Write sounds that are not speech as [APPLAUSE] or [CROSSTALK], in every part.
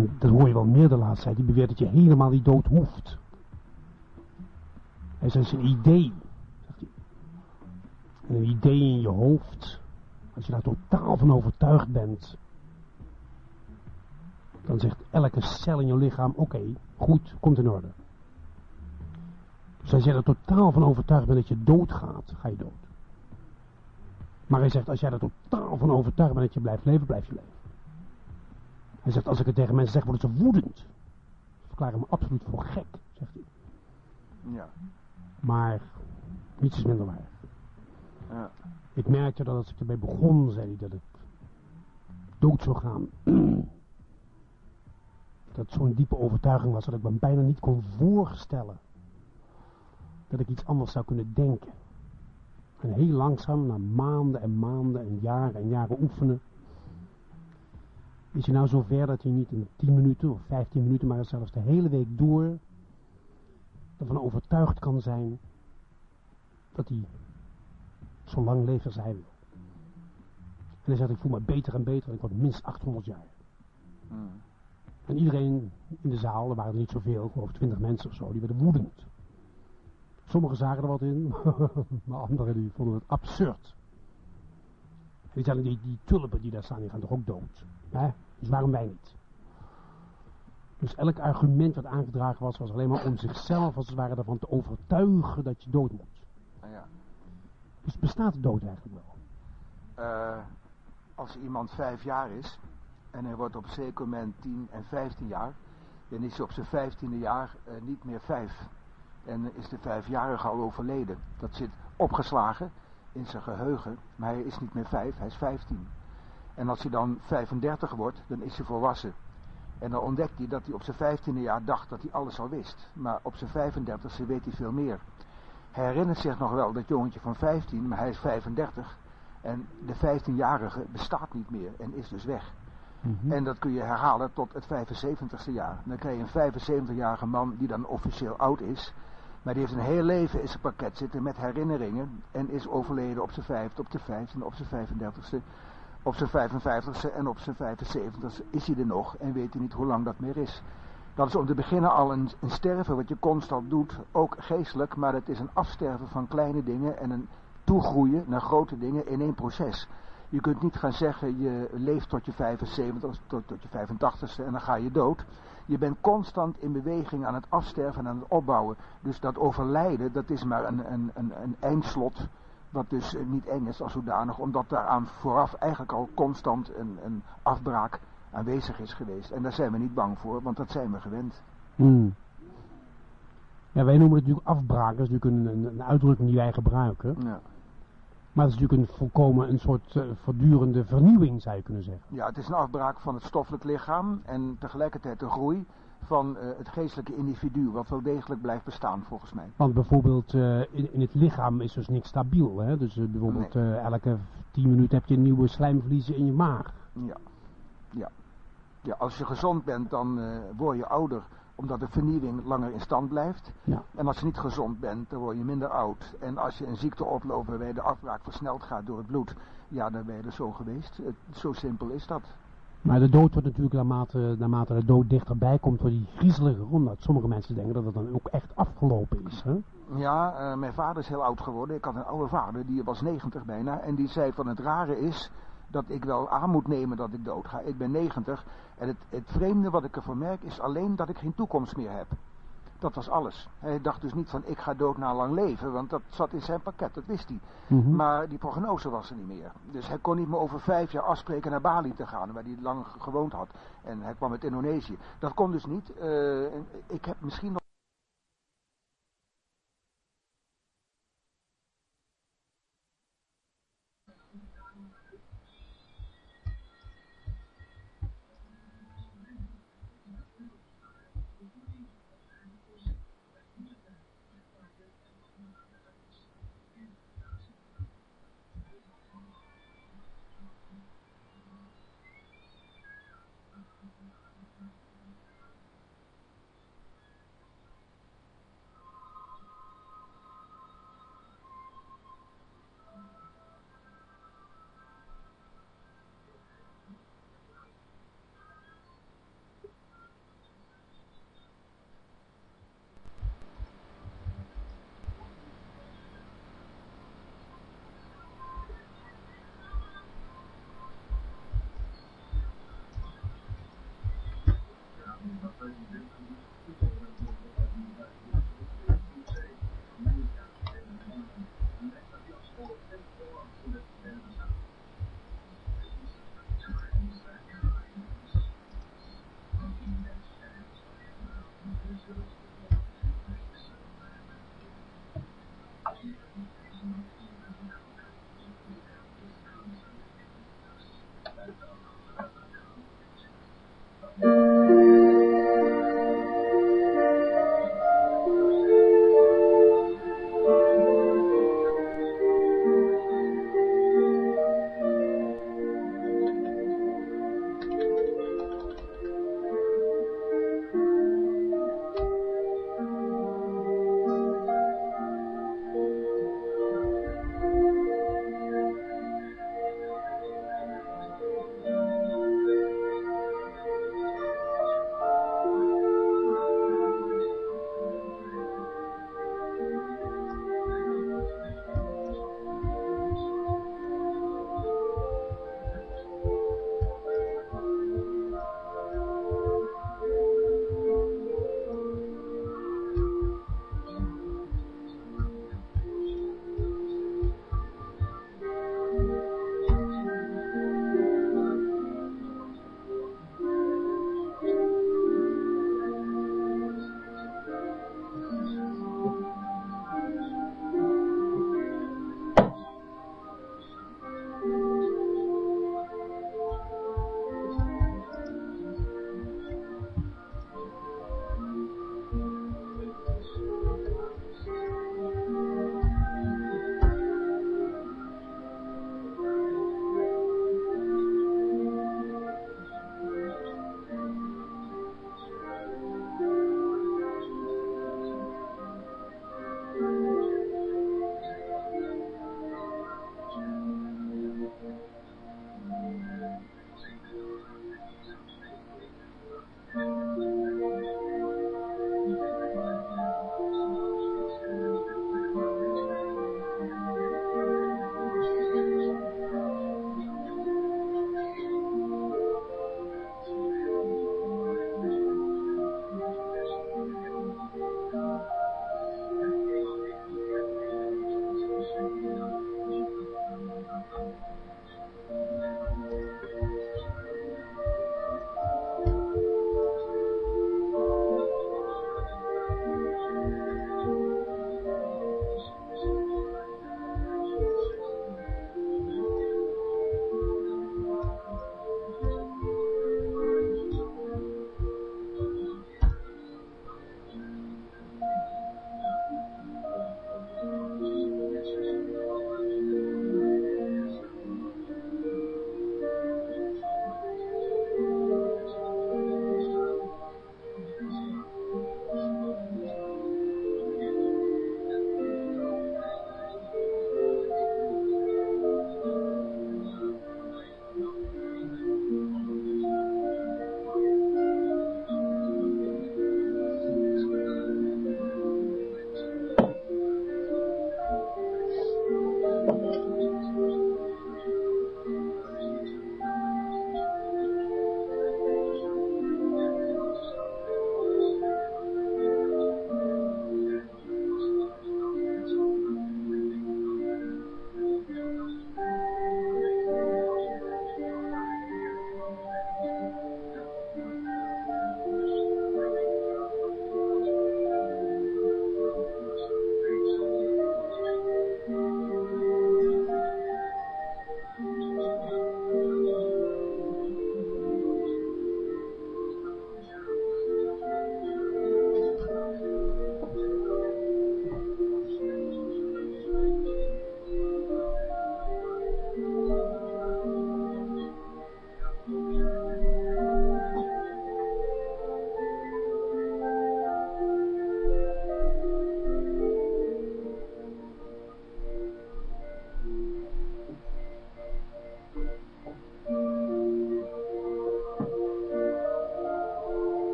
En dat hoor je wel meer de laatste tijd. Die beweert dat je helemaal niet dood hoeft. Hij zegt, een idee. En een idee in je hoofd. Als je daar totaal van overtuigd bent. Dan zegt elke cel in je lichaam, oké, goed, komt in orde. Dus als jij er totaal van overtuigd bent dat je doodgaat, ga je dood. Maar hij zegt, als jij er totaal van overtuigd bent dat je blijft leven, blijf je leven. Hij zegt, als ik het tegen mensen zeg, worden ze woedend. Verklaren me absoluut voor gek, zegt hij. Ja. Maar niets is minder waar. Ja. Ik merkte dat als ik ermee begon, zei hij dat ik dood zou gaan. [CLEARS THROAT] dat het zo'n diepe overtuiging was dat ik me bijna niet kon voorstellen dat ik iets anders zou kunnen denken. En heel langzaam, na maanden en maanden en jaren en jaren oefenen, is hij nou zover dat hij niet in 10 minuten of 15 minuten, maar zelfs de hele week door ervan overtuigd kan zijn dat hij zo lang leeft als hij wil. En hij zegt, ik voel me beter en beter, ik word minstens 800 jaar. Hmm. En iedereen in de zaal, er waren er niet zoveel, ik geloof 20 mensen of zo, die werden woedend. Sommigen zagen er wat in, [LAUGHS] maar anderen die vonden het absurd. En die, die tulpen die daar staan, die gaan toch ook dood. Hè? Dus waarom wij niet? Dus elk argument wat aangedragen was, was alleen maar om zichzelf als het ware ervan te overtuigen dat je dood moet. Nou ja. Dus bestaat de dood eigenlijk wel? Eh, als iemand vijf jaar is en hij wordt op een zeker moment tien en vijftien jaar, dan is hij op zijn vijftiende jaar eh, niet meer vijf. En is de vijfjarige al overleden. Dat zit opgeslagen in zijn geheugen, maar hij is niet meer vijf, hij is vijftien. En als hij dan 35 wordt, dan is hij volwassen. En dan ontdekt hij dat hij op zijn vijftiende jaar dacht dat hij alles al wist. Maar op zijn 35e weet hij veel meer. Hij herinnert zich nog wel dat jongetje van 15, maar hij is 35. En de 15-jarige bestaat niet meer en is dus weg. Mhm. En dat kun je herhalen tot het 75ste jaar. Dan krijg je een 75-jarige man die dan officieel oud is. Maar die heeft een heel leven in zijn pakket zitten met herinneringen. En is overleden op zijn vijfde, op de vijfde, op zijn 35ste. Op zijn 55ste en op zijn 75ste is hij er nog en weet hij niet hoe lang dat meer is. Dat is om te beginnen al een, een sterven wat je constant doet, ook geestelijk, maar het is een afsterven van kleine dingen en een toegroeien naar grote dingen in één proces. Je kunt niet gaan zeggen, je leeft tot je 75, tot, tot je 85ste en dan ga je dood. Je bent constant in beweging aan het afsterven en aan het opbouwen. Dus dat overlijden, dat is maar een, een, een, een eindslot, wat dus eh, niet eng is als zodanig, omdat daaraan vooraf eigenlijk al constant een, een afbraak aanwezig is geweest. En daar zijn we niet bang voor, want dat zijn we gewend. Hmm. Ja, wij noemen het natuurlijk afbraak, dat is natuurlijk een, een, uitdrukking die wij gebruiken. Ja. Maar het is natuurlijk een volkomen een soort eh, voortdurende vernieuwing, zou je kunnen zeggen. ja, het is een afbraak van het stoffelijk lichaam en tegelijkertijd de groei van eh, het geestelijke individu, wat wel degelijk blijft bestaan volgens mij. Want bijvoorbeeld eh, in, in het lichaam is dus niks stabiel. Hè? Dus eh, bijvoorbeeld elke 10 minuten heb je een nieuwe slijmvliezen in je maag. Ja, ja. ja als je gezond bent, dan word je ouder, omdat de vernieuwing langer in stand blijft. Ja. En als je niet gezond bent, dan word je minder oud. En als je een ziekte oploopt waarbij de afbraak versneld gaat door het bloed, ja, dan ben je er zo geweest. Het, zo simpel is dat. Maar de dood wordt natuurlijk naarmate, naarmate de dood dichterbij komt, wordt die griezeliger. Omdat sommige mensen denken dat het dan ook echt afgelopen is. Hè? Ja, eh, mijn vader is heel oud geworden. Ik had een oude vader, die was 90 bijna. En die zei van het rare is dat ik wel aan moet nemen dat ik dood ga. Ik ben 90 en het, het vreemde wat ik ervan merk is alleen dat ik geen toekomst meer heb. Dat was alles. Hij dacht dus niet van ik ga dood na lang leven, want dat zat in zijn pakket, dat wist hij. Mhm. Maar die prognose was er niet meer. Dus hij kon niet meer over vijf jaar afspreken naar Bali te gaan, waar hij lang gewoond had. En hij kwam uit Indonesië. Dat kon dus niet. Eh, ik heb misschien nog.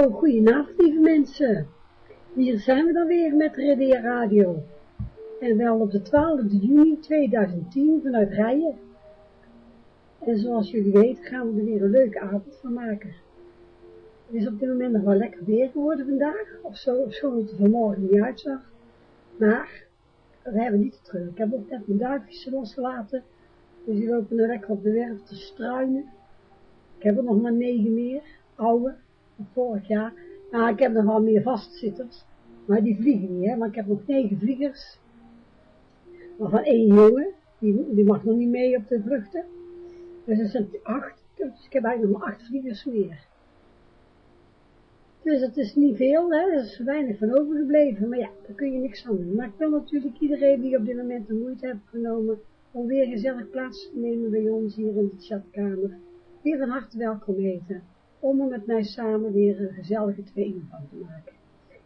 Zo, goedenavond lieve mensen. Hier zijn we dan weer met Redia Radio. En wel op de 12 juni 2010 vanuit Rijen. En zoals jullie weten gaan we er weer een leuke avond van maken. Het is op dit moment nog wel lekker weer geworden vandaag. Of zo, of zo het er vanmorgen niet uitzag. Maar, we hebben niet te terug. Ik heb ook net mijn duifjes losgelaten. Dus die lopen nu lekker op de werf te struinen. Ik heb er nog maar negen meer, oude, vorig jaar. Nou, ik heb nog wel meer vastzitters. Maar die vliegen niet, hè. Maar ik heb nog negen vliegers. Maar van één jongen, die, die mag nog niet mee op de vluchten. Dus er zijn acht. Dus ik heb eigenlijk nog maar acht vliegers meer. Dus het is niet veel, hè, er is weinig van overgebleven, maar ja, daar kun je niks aan doen. Maar ik wil natuurlijk iedereen die op dit moment de moeite heeft genomen om weer gezellig plaats te nemen bij ons hier in de chatkamer, weer van harte welkom heten, om er met mij samen weer een gezellige tweeling van te maken.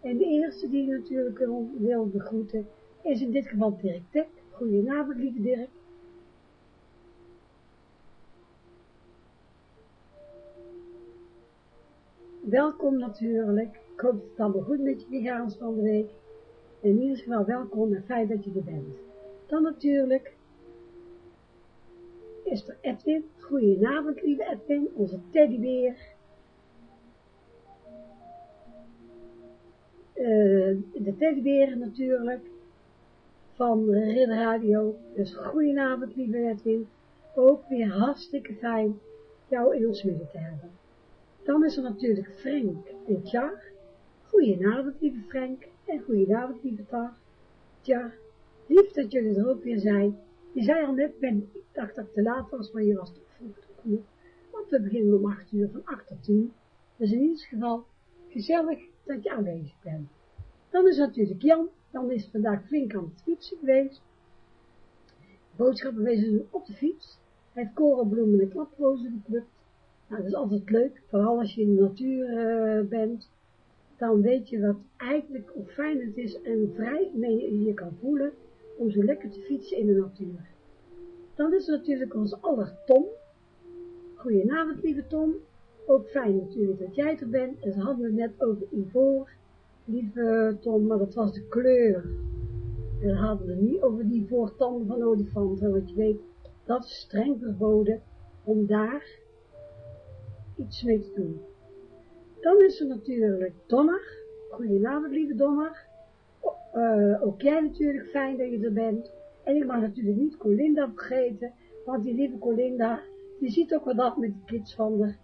En de eerste die ik natuurlijk wil, begroeten, is in dit geval Dirk Tek. Goedenavond, lieve Dirk. Welkom natuurlijk. Ik hoop dat het allemaal goed met je is van de week. In ieder geval welkom en fijn dat je er bent. Dan natuurlijk is er Edwin. Goedenavond, lieve Edwin, onze teddybeer. Uh, de teddybeer natuurlijk van Ridder Radio. Dus goedenavond, lieve Edwin. Ook weer hartstikke fijn jou in ons midden te hebben. Dan is er natuurlijk Frank en Tjar. Goedenavond, lieve Frank. En goedenavond, lieve. Tjar, lief dat jullie er ook weer zijn. Je zei al net, ben, ik dacht dat het te laat was, maar je was toch vroeg genoeg. Want we beginnen om 8 uur, van 8 tot 10. Dus in ieder geval gezellig dat je aanwezig bent. Dan is natuurlijk Jan. Dan is vandaag flink aan het fietsen geweest. Boodschappen wezen op de fiets. Hij heeft korenbloemen en klaprozen geplukt. Nou, dat is altijd leuk, vooral als je in de natuur uh, bent, dan weet je wat eigenlijk hoe fijn het is en vrij mee je kan voelen om zo lekker te fietsen in de natuur. Dan is natuurlijk onze aller Tom. Goedenavond, lieve Tom. Ook fijn natuurlijk dat jij er bent. En ze hadden het net over ivoor, lieve Tom, maar dat was de kleur. En we hadden het niet over die voortanden van olifanten, want je weet, dat is streng verboden om daar iets mee te doen. Dan is er natuurlijk Donner. Goedenavond, lieve Donner. Uh, ook jij natuurlijk, fijn dat je er bent. En ik mag natuurlijk niet Colinda vergeten, want die lieve Colinda, die ziet ook wat af met de kids van de,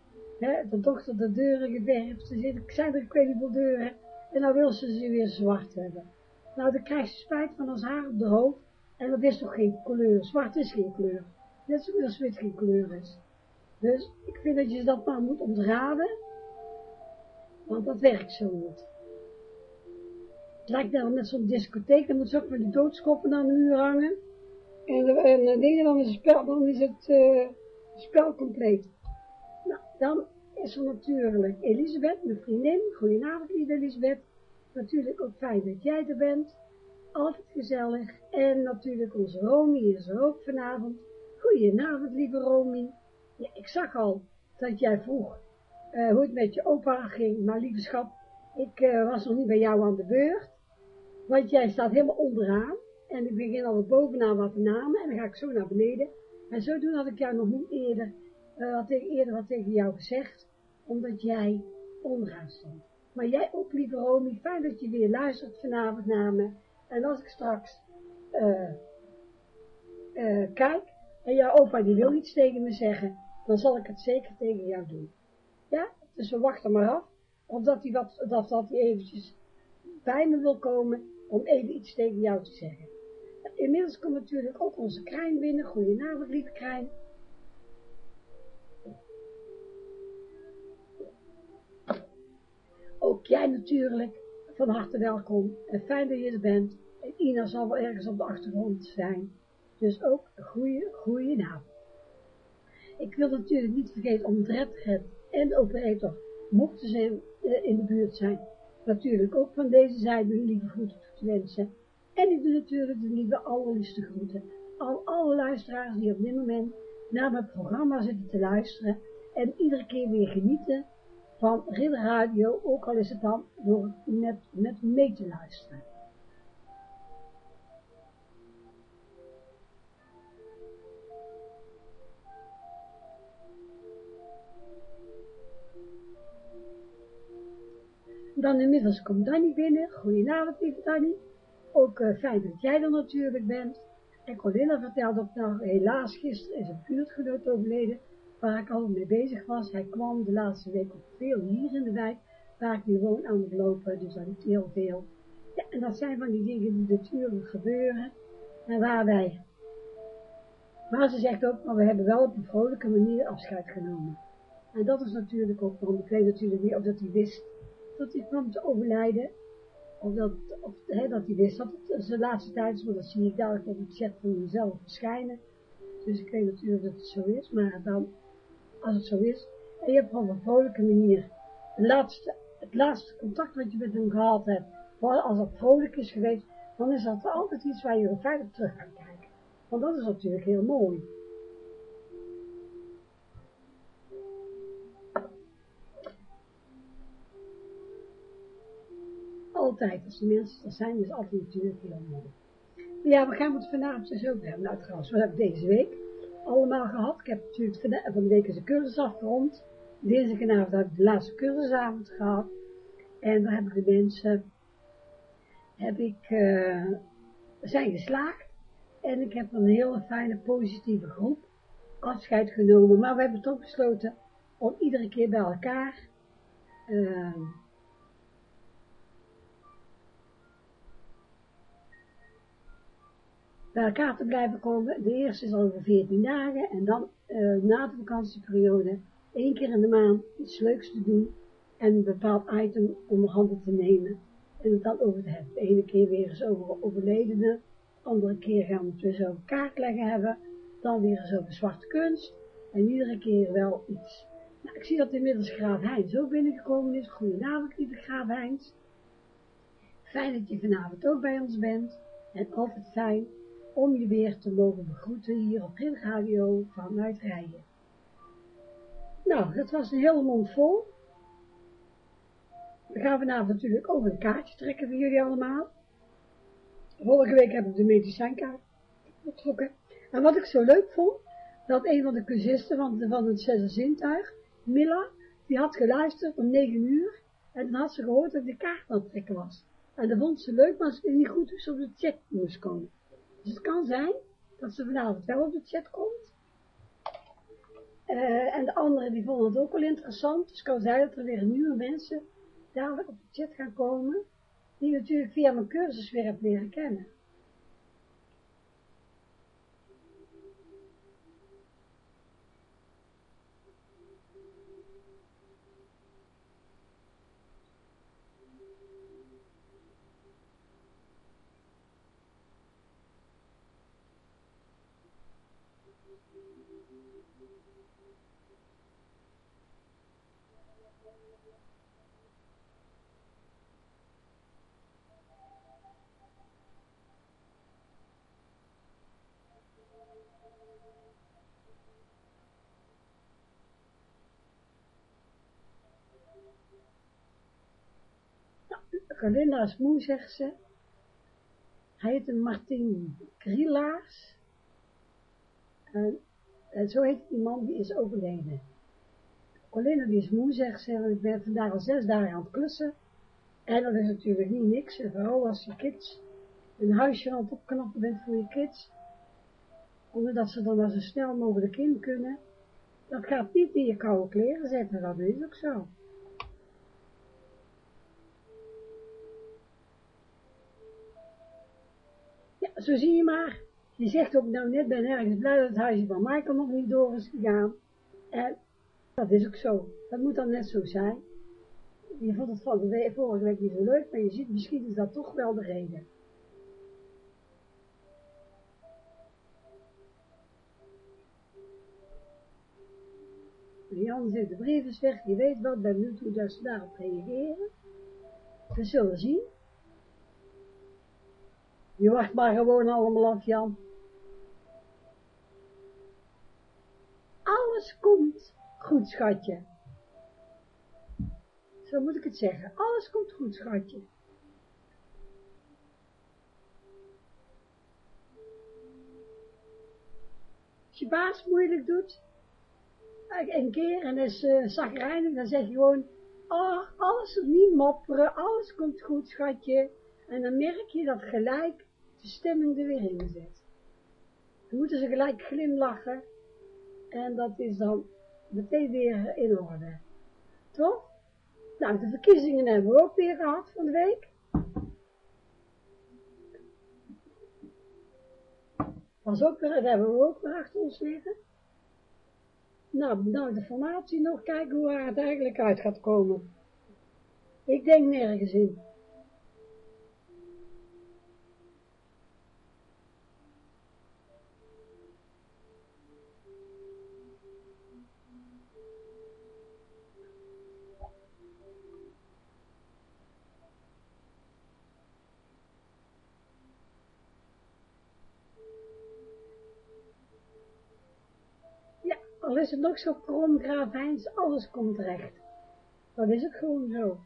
de dochter de deuren geverfd. Ze zit, ik zei er, ik deuren, en dan wil ze ze weer zwart hebben. Nou, dan krijgt ze spijt van ons haar op de hoofd, en dat is toch geen kleur. Zwart is geen kleur. Net zoals wit geen kleur is. Dus ik vind dat je dat maar moet ontraden, want dat werkt zo niet. Het lijkt dan net zo'n discotheek, dan moet ze ook met de doodskoppen aan de muur hangen. En, en uh, dan is het spel, dan is het uh, spel compleet. Dan is er natuurlijk Elisabeth, mijn vriendin. Goedenavond, lieve Elisabeth. Natuurlijk ook fijn dat jij er bent. Altijd gezellig. En natuurlijk onze Romy is er ook vanavond. Goedenavond, lieve Romy. Ja, ik zag al dat jij vroeg uh, hoe het met je opa ging, maar lieve schat, ik uh, was nog niet bij jou aan de beurt, want jij staat helemaal onderaan en ik begin al bovenaan wat namen en dan ga ik zo naar beneden. En zo doen had ik jou nog niet eerder, uh, had ik eerder wat tegen jou gezegd, omdat jij onderaan stond. Maar jij ook, lieve Romy, fijn dat je weer luistert vanavond naar me. En als ik straks kijk en jouw opa die wil iets tegen me zeggen, dan zal ik het zeker tegen jou doen. Ja, dus we wachten maar af, omdat hij wat, dat, dat hij eventjes bij me wil komen, om even iets tegen jou te zeggen. Inmiddels komt natuurlijk ook onze Krijn binnen. Goedenavond, lieve Krijn. Jij natuurlijk, van harte welkom. En fijn dat je er bent. En Ina zal wel ergens op de achtergrond zijn. Dus ook een goede, goede naam. Ik wil natuurlijk niet vergeten om Redred en de operator, mochten ze uh, in de buurt zijn, natuurlijk ook van deze zijde een lieve groeten te wensen. En ik doe natuurlijk de lieve allerliefste groeten aan alle luisteraars die op dit moment naar mijn programma zitten te luisteren en iedere keer weer genieten van Ridderradio, ook al is het dan door net, net mee te luisteren. Dan inmiddels komt Danny binnen. Goedenavond, lieve Danny. Ook uh, fijn dat jij er natuurlijk bent. En Colinda vertelde ook nog, helaas gisteren is een buurtgenoot overleden, waar ik al mee bezig was. Hij kwam de laatste week ook veel hier in de wijk, waar ik nu woon aan het lopen, dus dat is heel veel. Ja, en dat zijn van die dingen die natuurlijk gebeuren, en waar wij. Maar ze zegt ook, maar we hebben wel op een vrolijke manier afscheid genomen. En dat is natuurlijk ook, want ik weet natuurlijk niet of dat hij wist dat hij kwam te overlijden, of dat, of, dat hij wist dat het zijn laatste tijd is, maar dat zie ik dadelijk op het chat van mezelf verschijnen. Dus ik weet natuurlijk dat het zo is, maar dan, als het zo is, en je hebt op een vrolijke manier het laatste, het laatste contact wat je met hem gehad hebt, als dat vrolijk is geweest, dan is dat altijd iets waar je veilig terug kan kijken. Want dat is natuurlijk heel mooi. Altijd, als de mensen er zijn, is altijd natuurlijk heel mooi. Ja, we gaan het vanavond dus ook hebben. Nou trouwens, wat heb ik deze week allemaal gehad? Ik heb natuurlijk van de week eens een cursus afgerond. Deze heb ik de laatste cursusavond gehad. En daar hebben de mensen, heb ik, uh, zijn geslaagd. En ik heb een hele fijne, positieve groep afscheid genomen. Maar we hebben toch besloten om iedere keer bij elkaar uh, bij elkaar te blijven komen. De eerste is over 14 dagen en dan uh, na de vakantieperiode één keer in de maand iets leuks te doen en een bepaald item onder handen te nemen en het dan over te hebben. De ene keer weer eens over overledenen, de andere keer gaan we het weer over kaartleggen hebben, dan weer eens over zwarte kunst en iedere keer wel iets. Nou, ik zie dat inmiddels Graaf Heinz ook binnengekomen is. Goedenavond, lieve Graaf Heinz. Fijn dat je vanavond ook bij ons bent en altijd fijn om je weer te mogen begroeten hier op Radio vanuit Rijen. Nou, dat was een hele mond vol. We gaan vanavond natuurlijk ook een kaartje trekken voor jullie allemaal. Vorige week heb ik de medicijnkaart getrokken. En wat ik zo leuk vond, dat een van de cursisten van, van het zesde zintuig, Milla, die had geluisterd om 9 uur. En dan had ze gehoord dat de kaart aan het trekken was. En dat vond ze leuk, maar ze wist niet goed ze op de chat moest komen. Dus het kan zijn dat ze vanavond wel op de chat komt. Uh, en de anderen die vonden het ook wel interessant. Dus het kan zijn dat er weer nieuwe mensen dadelijk op de chat gaan komen. Die natuurlijk via mijn cursus weer heb leren kennen. Galinda is moe, zegt ze. Hij heet een Martin Grillaars. En, zo heet die man, die is overleden. Colinda die is moe, zegt ze, ik ben vandaag al zes dagen aan het klussen. En dat is natuurlijk niet niks, en vooral als je kids een huisje aan het opknappen bent voor je kids. Omdat ze dan zo snel mogelijk in kunnen. Dat gaat niet in je koude kleren zetten, dat is ook zo. Zo zie je maar. Je zegt ook nou net, ben ergens blij dat het huisje van Michael nog niet door is gegaan. En dat is ook zo. Dat moet dan net zo zijn. Je vond het van de vorige week niet zo leuk, maar je ziet, misschien is dat toch wel de reden. Jan zegt, de brief weg, je weet wat, ben benieuwd hoe ze daarop reageren. We zullen zien. Je wacht maar gewoon allemaal af, Jan. Alles komt goed, schatje. zo moet ik het zeggen. Alles komt goed, schatje. Als je baas moeilijk doet, een keer en is uh, zagrijnig, dan zeg je gewoon, oh, alles niet mopperen, alles komt goed, schatje. En dan merk je dat gelijk de stemming er weer in zit. Dan moeten ze gelijk glimlachen en dat is dan meteen weer in orde. Toch? Nou, de verkiezingen hebben we ook weer gehad van de week. Was ook dat hebben we ook weer achter ons liggen. Nou, nou, de formatie nog kijken hoe het eigenlijk uit gaat komen. Ik denk nergens in. al is het nog zo krom, alles komt recht. Dan is het gewoon zo.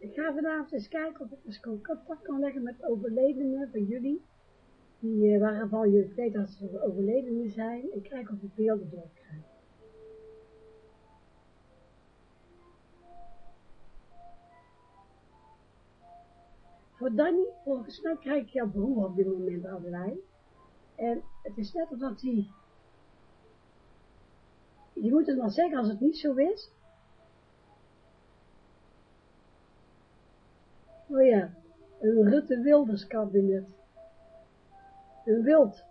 Ik vanavond eens kijken of ik eens contact kan leggen met overledenen van jullie, die, uh, waarvan je weet dat ze overledenen zijn, en kijken of ik beelden doorkrijg. Voor Danny, volgens mij krijg ik jouw broer op dit moment aan de lijn. En het is net alsof hij... Je moet het maar zeggen als het niet zo is, Oh ja, een Rutte Wilders kabinet. Een wild.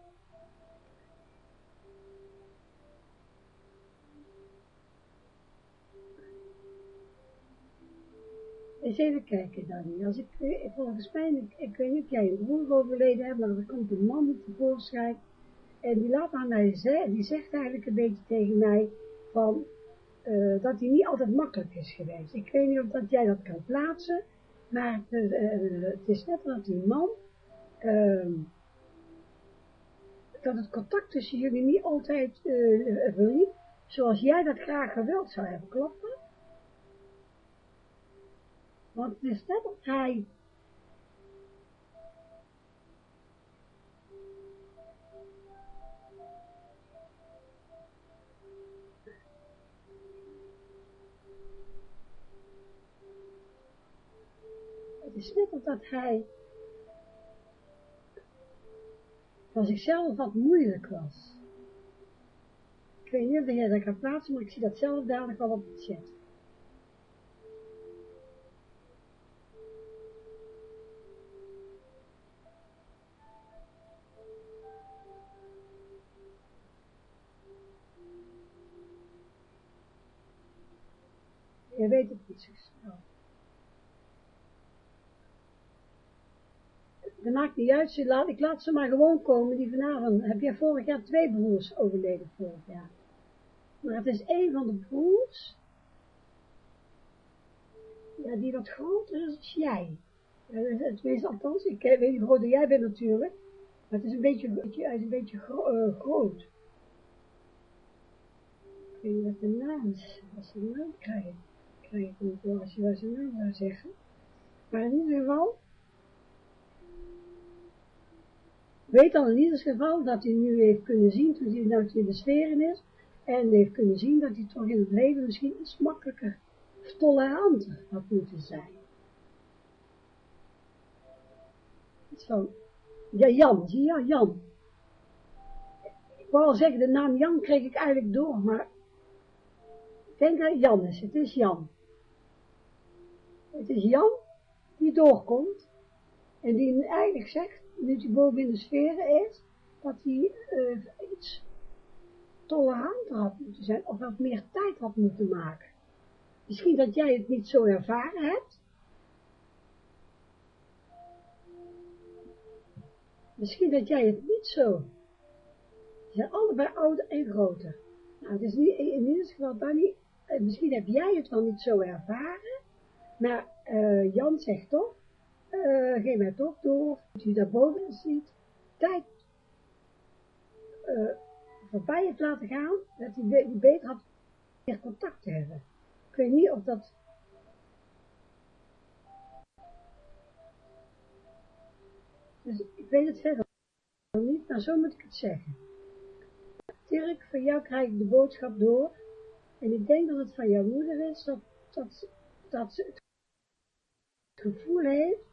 Eens even kijken, Danny. Als ik, volgens mij, ik, ik weet niet of jij een broer overleden hebt, maar er komt een man tevoorschijn. En die laat aan mij zeggen, die zegt eigenlijk een beetje tegen mij van, uh, dat hij niet altijd makkelijk is geweest. Ik weet niet of dat jij dat kan plaatsen, maar uh, het is net als die man, uh, dat het contact tussen jullie niet altijd uh, verliep, zoals jij dat graag gewild zou hebben, klopt dat? Want het is net als hij is net omdat hij van zichzelf wat moeilijk was. Ik weet niet of jij dat kan plaatsen, maar ik zie dat zelf dadelijk al op het chat. Je weet het niet zo snel. Dat maakt niet uit, laat, ik laat ze maar gewoon komen, die vanavond, heb jij vorig jaar twee broers overleden vorig jaar. Maar het is een van de broers, ja, die wat groter is als jij. Het is althans, ik weet niet hoe groot jij bent natuurlijk, maar het is een beetje, hij is een beetje uh, groot. Ik weet niet wat de naam is, als ze de naam krijgen, krijg ik niet door als je wel zijn naam zou zeggen. Maar in ieder geval, weet dan in ieder geval dat hij nu heeft kunnen zien, toen hij nou in de sferen is, en heeft kunnen zien dat hij toch in het leven misschien iets makkelijker, toleranter had moeten zijn. Zo. Ja, Jan, zie je, Jan. Ik wou al zeggen, de naam Jan kreeg ik eigenlijk door, maar ik denk dat Jan is, het is Jan. Het is Jan die doorkomt en die eigenlijk zegt, nu hij boven in de sferen is, dat hij uh, iets toleranter had moeten zijn, of wat meer tijd had moeten maken. Misschien dat jij het niet zo ervaren hebt. Misschien dat jij het niet zo. Ze zijn allebei ouder en groter. Nou, het is niet, in ieder geval, Danny, eh, misschien heb jij het wel niet zo ervaren, maar uh, Jan zegt toch, uh, geef mij toch door, dat u daarboven ziet, tijd uh, voorbij heeft laten gaan, dat hij beter had meer contact te hebben. Ik weet niet of dat... Dus ik weet het verder niet, maar zo moet ik het zeggen. Dirk, van jou krijg ik de boodschap door. En ik denk dat het van jouw moeder is, dat, dat, dat ze het gevoel heeft.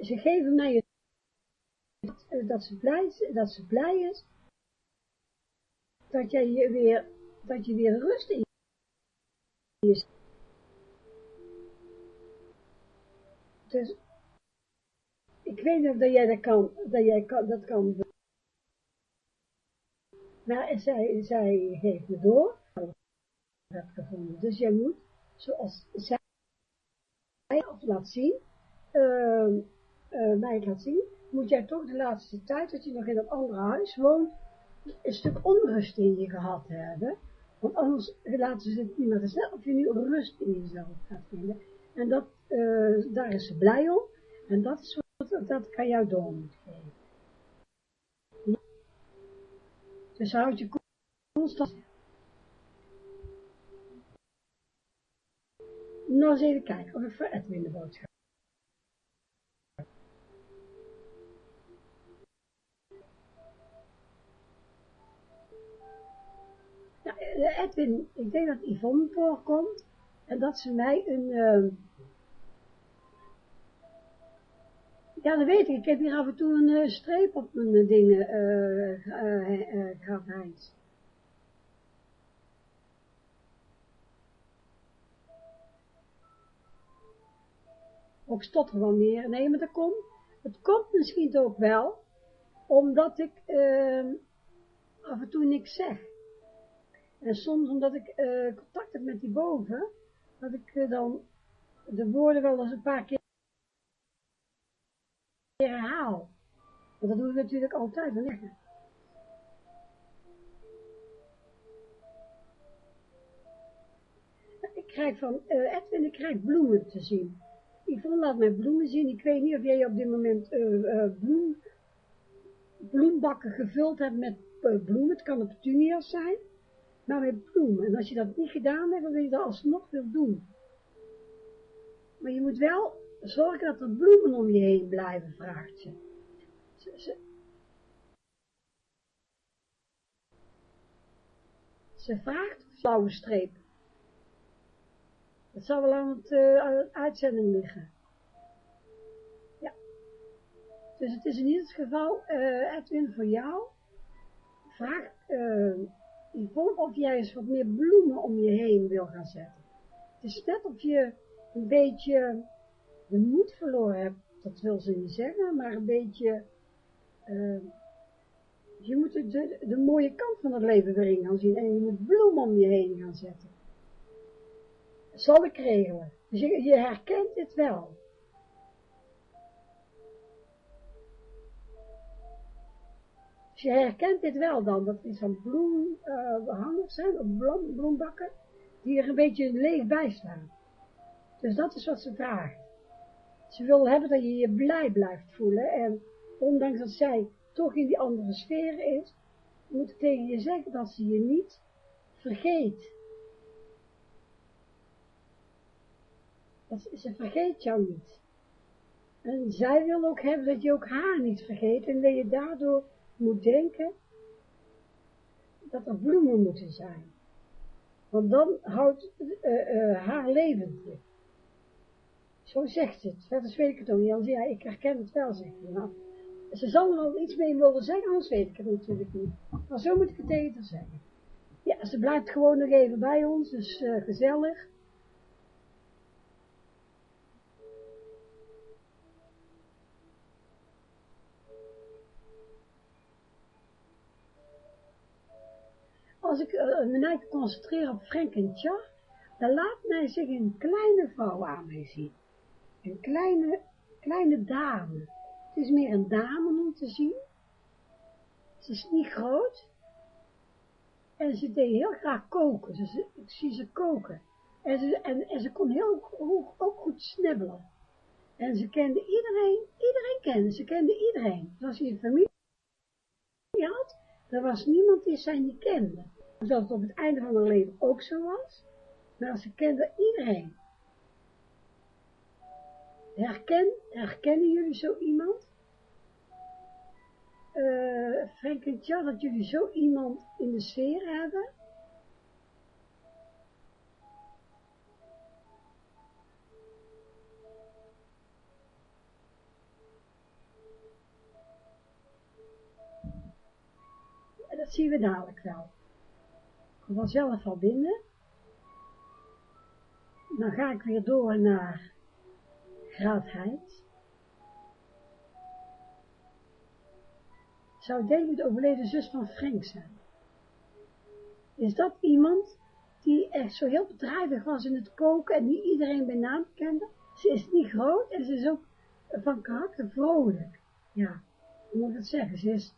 Ze geven mij het, dat, ze blij, dat ze blij is. Dat, jij weer, dat je weer rust in je Dus, ik weet of dat jij dat kan, dat jij kan, dat kan maar zij, zij geeft me door, heb gevonden. Dus jij moet, zoals zij of laat zien, uh, uh, mij laat zien, moet jij toch de laatste tijd, dat je nog in dat andere huis woont, een stuk onrust in je gehad hebben. Want anders laten ze het niet meer snel of je nu rust in jezelf gaat vinden. En dat, uh, daar is ze blij om. En dat is wat dat kan jou door geven. Dus houd je constant. Nou eens even kijken of ik voor Edwin de boodschap. Nou, Edwin, ik denk dat Yvonne voorkomt en dat ze mij een... Uh, Ja, dat weet ik. Ik heb hier af en toe een uh, streep op mijn dingen uh, gehad, Heinz. Ook stotter wel meer. Nee, maar dat komt. Het komt misschien ook wel, omdat ik ehm, af en toe niks zeg. En soms omdat ik contact heb met die boven, dat ik dan de woorden wel eens een paar keer herhaal. Want dat doe ik natuurlijk altijd. Ik krijg van uh, Edwin, ik krijg bloemen te zien. Yvonne laat mij bloemen zien. Ik weet niet of jij op dit moment bloem, bloembakken gevuld hebt met bloemen. Het kan een petunia's zijn, maar met bloemen. En als je dat niet gedaan hebt, dan wil je dat alsnog wil doen. Maar je moet wel Zorg dat er bloemen om je heen blijven, vraagt ze. Ze, ze, vraagt of blauwe streep. Dat zal wel aan het, uitzending liggen. Ja. Dus het is in ieder geval, uh, Edwin, voor jou. Vraag uh, Yvonne of jij eens wat meer bloemen om je heen wil gaan zetten. Het is net of je een beetje de moed verloren hebt, dat wil ze niet zeggen, maar een beetje, uh, je moet de, de, mooie kant van het leven erin gaan zien en je moet bloemen om je heen gaan zetten. zal ik regelen. Dus je, je herkent het wel. Dus je herkent dit wel dan, dat is van bloemhangers uh, zijn, of bloem, bloembakken, die er een beetje leeg bij staan. Dus dat is wat ze vraagt. Ze wil hebben dat je je blij blijft voelen. En ondanks dat zij toch in die andere sfeer is, moet ik tegen je zeggen dat ze je niet vergeet. Dat ze, ze vergeet jou niet. En zij wil ook hebben dat je ook haar niet vergeet en dat je daardoor moet denken dat er bloemen moeten zijn. Want dan houdt uh, uh, haar levend. Zo zegt ze het. Verder weet ik het ook niet. Ja, ik herken het wel, zegt hij. Nou, ze zal er al iets mee willen zeggen, anders weet ik het natuurlijk niet. Maar zo moet ik het tegen haar zeggen. Ja, ze blijft gewoon nog even bij ons, dus uh, gezellig. Als ik uh, me nou concentreer op Frank en Tja, dan laat mij zich een kleine vrouw aan mij zien. Een kleine, kleine dame. Het is meer een dame om te zien. Ze is niet groot. En ze deed heel graag koken. Dus ik zie ze koken. En ze, en ze kon heel ook, ook goed snibbelen. En ze kende iedereen, iedereen kende, ze kende iedereen. Dus als je een familie had, er was niemand die zij niet kende. Zoals het op het einde van haar leven ook zo was. Maar ze kende iedereen. Herken, herkennen jullie zo iemand? Uh, Frank en dat jullie zo iemand in de sfeer hebben? dat zien we dadelijk wel. Ik was zelf al binnen. Dan ga ik weer door naar Graafheid. Zou David de overleden zus van Frank zijn? Is dat iemand die echt zo heel bedrijvig was in het koken en niet iedereen bij naam kende? Ze is niet groot en ze is ook van karakter vrolijk. Ja, hoe moet ik zeggen? Ze is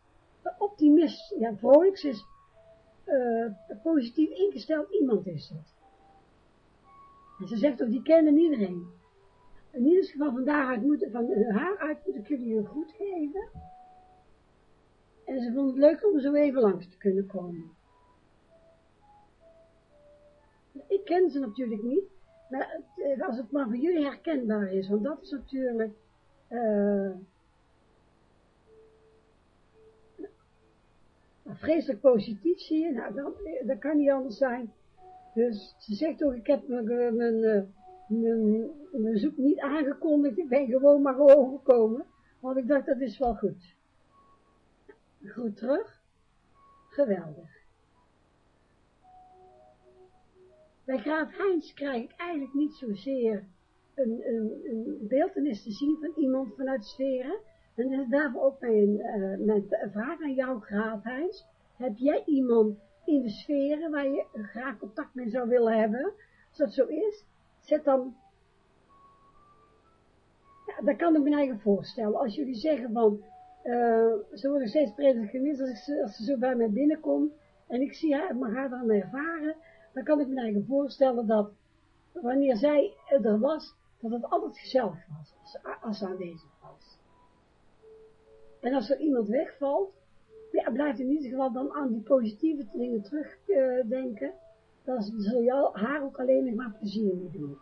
optimist, ja, vrolijk, ze is uh, positief ingesteld iemand is het. En ze zegt ook, die kennen iedereen. In ieder geval van daaruit moet, van haar uit moet ik jullie een goed geven. En ze vond het leuk om zo even langs te kunnen komen. Ik ken ze natuurlijk niet, maar eh, als het maar voor jullie herkenbaar is, want dat is natuurlijk, uh, vreselijk positief zie je, nou, dan, dat kan niet anders zijn. Dus ze zegt ook, ik heb mijn, mijn, eh, mijn, mijn zoek niet aangekondigd, ik ben gewoon maar gewoon gekomen, want ik dacht, dat is wel goed. Goed terug, geweldig. Bij Graaf Heinz krijg ik eigenlijk niet zozeer een, een, een beeldenis te zien van iemand vanuit sferen, en is daarvoor ook mijn, vraag aan jou, Graaf Heinz. Heb jij iemand in de sferen waar je graag contact mee zou willen hebben? Als dat zo is, zet dan... Ja, dat kan ik me eigen voorstellen. Als jullie zeggen van, uh, ze worden steeds prettig gemist als, ze zo bij mij binnenkomt en ik zie haar, maar haar dan ervaren, dan kan ik me eigen voorstellen dat wanneer zij er was, dat het altijd gezellig was, als, als aanwezig. En als er iemand wegvalt, ja, blijft in ieder geval dan aan die positieve dingen terugdenken. Uh, dan zul je haar ook alleen nog maar plezier mee doen.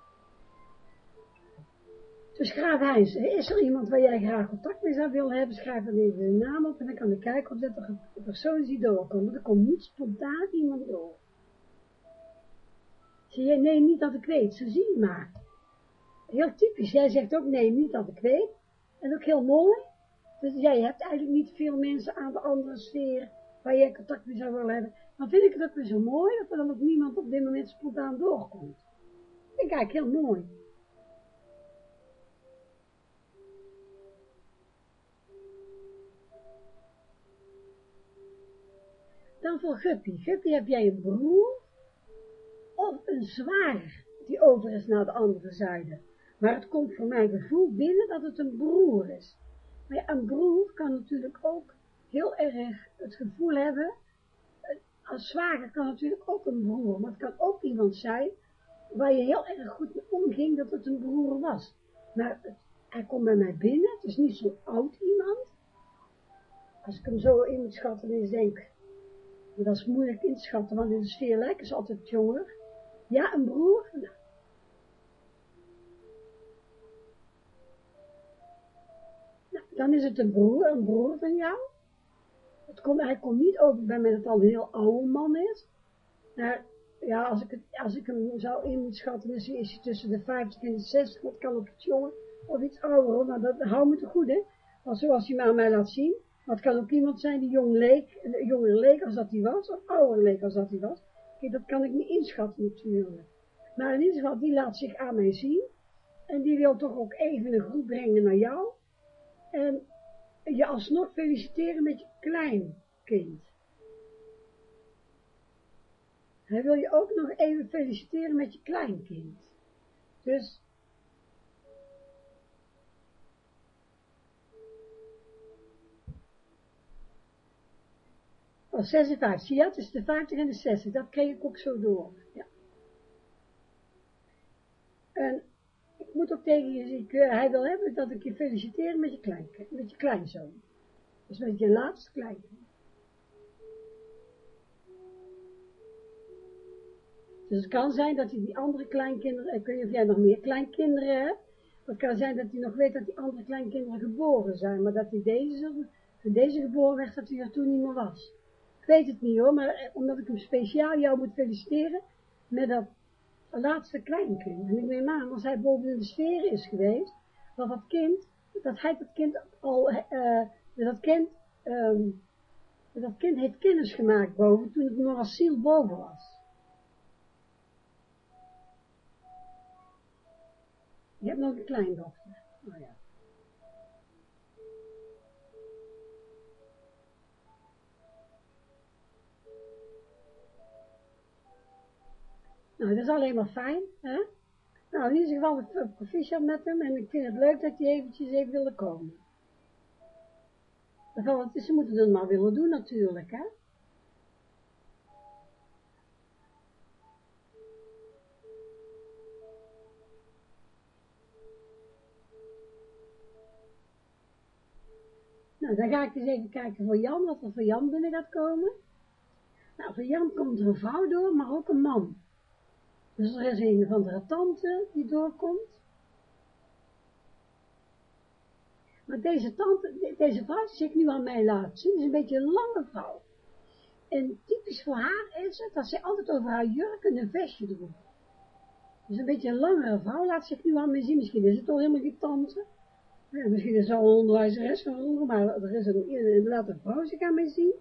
Dus graag Heinz, is er iemand waar jij graag contact mee zou willen hebben, schrijf dan even de naam op en dan kan ik kijken of dat er een persoon is die doorkomt. Er komt niet spontaan iemand door. Zie je, nee, niet dat ik weet, zo zie maar. Heel typisch, jij zegt ook nee, niet dat ik weet. En ook heel mooi, dus jij hebt eigenlijk niet veel mensen aan de andere sfeer waar jij contact mee zou willen hebben. Dan vind ik het ook weer zo mooi dat er dan ook niemand op dit moment spontaan doorkomt. Dat vind ik eigenlijk heel mooi. Dan voor Guppy. Guppy, heb jij een broer of een zwager die over is naar de andere zijde? Maar het komt voor mijn gevoel binnen dat het een broer is. Maar ja, een broer kan natuurlijk ook heel erg het gevoel hebben, als zwager kan natuurlijk ook een broer, maar het kan ook iemand zijn waar je heel erg goed mee omging dat het een broer was. Maar hij komt bij mij binnen, het is niet zo'n oud iemand. Als ik hem zo in moet schatten, is denk dat is moeilijk in te schatten, want in de sfeer lijken ze altijd jonger. Ja, een broer, nou, dan is het een broer, een broer van jou. Het komt, hij komt niet over bij mij dat het al een heel oude man is. Maar ja, als ik, het, als ik hem zou inschatten, dan is hij tussen de 50 en de 60, dat kan ook iets jonger of iets ouder, maar dat hou me te goed, hè. Want zoals hij maar aan mij laat zien, dat kan ook iemand zijn die jong leek, jonger leek als dat hij was, of ouder leek als dat hij was. Kijk, dat kan ik niet inschatten natuurlijk. Maar in ieder geval, die laat zich aan mij zien. En die wil toch ook even een groep brengen naar jou en je alsnog feliciteren met je kleinkind. Hij wil je ook nog even feliciteren met je kleinkind. Dus Oh, 56, zie je, het is de 50 en de 60, dat kreeg ik ook zo door. Ja. En moet ook tegen je, ik, uh, hij wil hebben dat ik je feliciteer met je, klein, met je kleinzoon. Dus met je laatste kleinkind. Dus het kan zijn dat hij die andere kleinkinderen, ik weet niet of jij nog meer kleinkinderen hebt, het kan zijn dat hij nog weet dat die andere kleinkinderen geboren zijn, maar dat hij deze, deze geboren werd, dat hij er toen niet meer was. Ik weet het niet hoor, maar eh, omdat ik hem speciaal jou moet feliciteren met dat laatste kleinkind. En ik neem aan, als hij boven in de sfeer is geweest, dat dat kind, dat hij dat kind al, uh, dat kind, um, dat kind heeft kennis gemaakt boven, toen het nog als ziel boven was. Je hebt nog een kleindochter. Oh ja. Nou, dat is alleen maar fijn, hè? Nou, in ieder geval proficiat met hem en ik vind het leuk dat hij eventjes even wilde komen. Want ze moeten het maar willen doen natuurlijk, hè? Nou, dan ga ik eens even kijken voor Jan, wat er voor Jan binnen gaat komen. Nou, voor Jan komt er een vrouw door, maar ook een man. Dus er is een van de tante die doorkomt. Maar deze tante, deze vrouw die ik nu aan mij laat zien, is een beetje een lange vrouw. En typisch voor haar is het dat zij altijd over haar jurk een vestje droeg. Dus een beetje een langere vrouw laat zich nu aan mij zien. Misschien is het toch helemaal die tante. Ja, misschien is het al een onderwijzeres van vroeger, maar er is een, inderdaad een vrouw zich aan mij zien.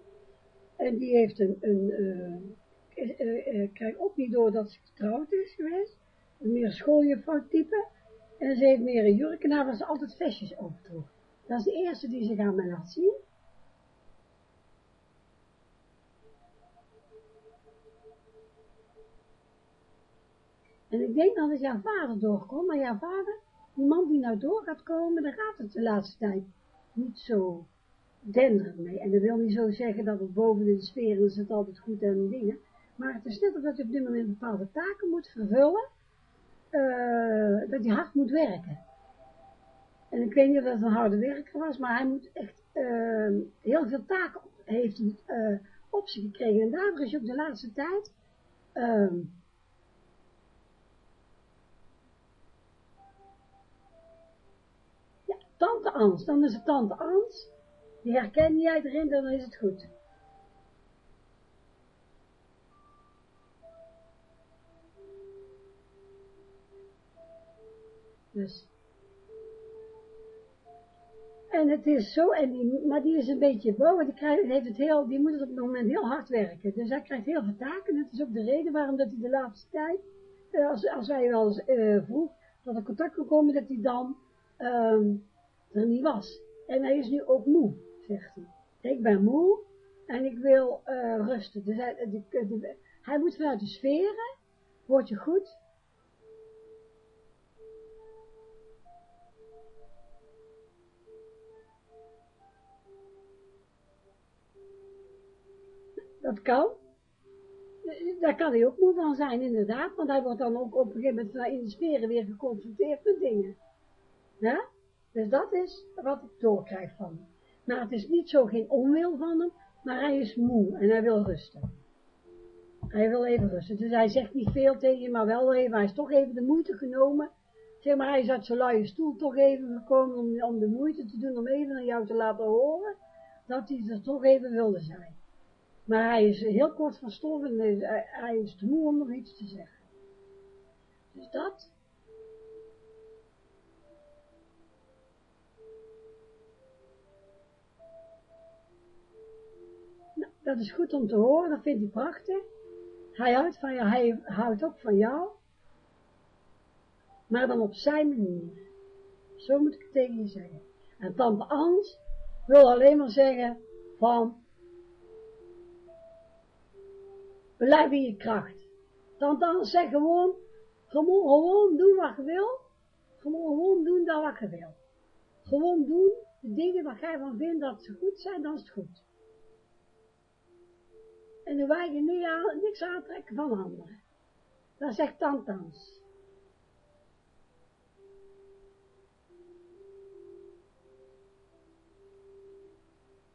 En die heeft een, een uh, uh, uh, krijgt ook niet door dat ze getrouwd is geweest. Meer schooljuffrouw type. En ze heeft meer een jurken aan waar ze altijd vestjes overdroeg. Dat is de eerste die zich aan mij laat zien. En ik denk dat het jouw vader doorkomt, maar jouw vader die man die nou door gaat komen, daar gaat het de laatste tijd niet zo denderend mee. En dat wil niet zo zeggen dat het boven de sfeer is het altijd goed en dingen. Maar het is net dat je op dit moment bepaalde taken moet vervullen, uh, dat je hard moet werken. En ik weet niet of dat een harde werker was, maar hij moet echt uh, heel veel taken heeft hij, uh, op zich gekregen. En daardoor is hij ook de laatste tijd ehm, Tante Ans, dan is het tante Ans. Die herken jij erin, dan is het goed. Dus. En het is zo, en die, maar die is een beetje boven, die, krijgt, heeft het heel, die moet op het moment heel hard werken. Dus hij krijgt heel veel taken. Dat is ook de reden waarom dat hij de laatste tijd, eh, als, als wij wel eens uh, vroeg, dat er contact kon komen, dat hij dan um, er niet was. En hij is nu ook moe, zegt hij. Ik ben moe en ik wil uh, rusten. Dus hij, hij moet vanuit de sferen, word je goed. Dat kan. Daar kan hij ook moe van zijn, inderdaad. Want hij wordt dan ook op een gegeven moment in de sferen weer geconfronteerd met dingen. Ja? Dus dat is wat ik doorkrijg van hem. Maar het is niet zo geen onwil van hem, maar hij is moe en hij wil rusten. Hij wil even rusten. Dus hij zegt niet veel tegen je, maar wel even, hij is toch even de moeite genomen. Zeg maar, hij is uit zijn luie stoel toch even gekomen om, om de moeite te doen, om even naar jou te laten horen, dat hij er toch even wilde zijn. Maar hij is heel kort van stof en hij is te moe om nog iets te zeggen. Dus dat Dat is goed om te horen, dat vindt hij prachtig. Hij houdt van jou, hij houdt ook van jou. Maar dan op zijn manier. Zo moet ik het tegen je zeggen. En tante Ans wil alleen maar zeggen van, blijf in je kracht. Dan, dan zeg gewoon, gewoon, gewoon doen wat je wil. Gewoon, gewoon doen dat wat je wil. Gewoon doen de dingen waar jij van vindt dat ze goed zijn, dan is het goed. En dan wij je niet niks aantrekken van anderen. Dat zegt tantans.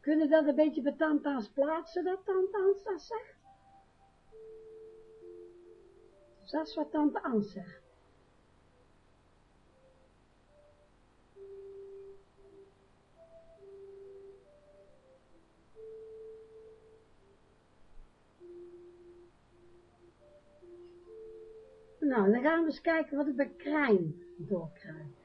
Kunnen dat een beetje bij tantans plaatsen, dat tantans dat zegt? Dat is wat tante Ans zegt. Nou, dan gaan we eens kijken wat ik bij Krijn doorkrijg.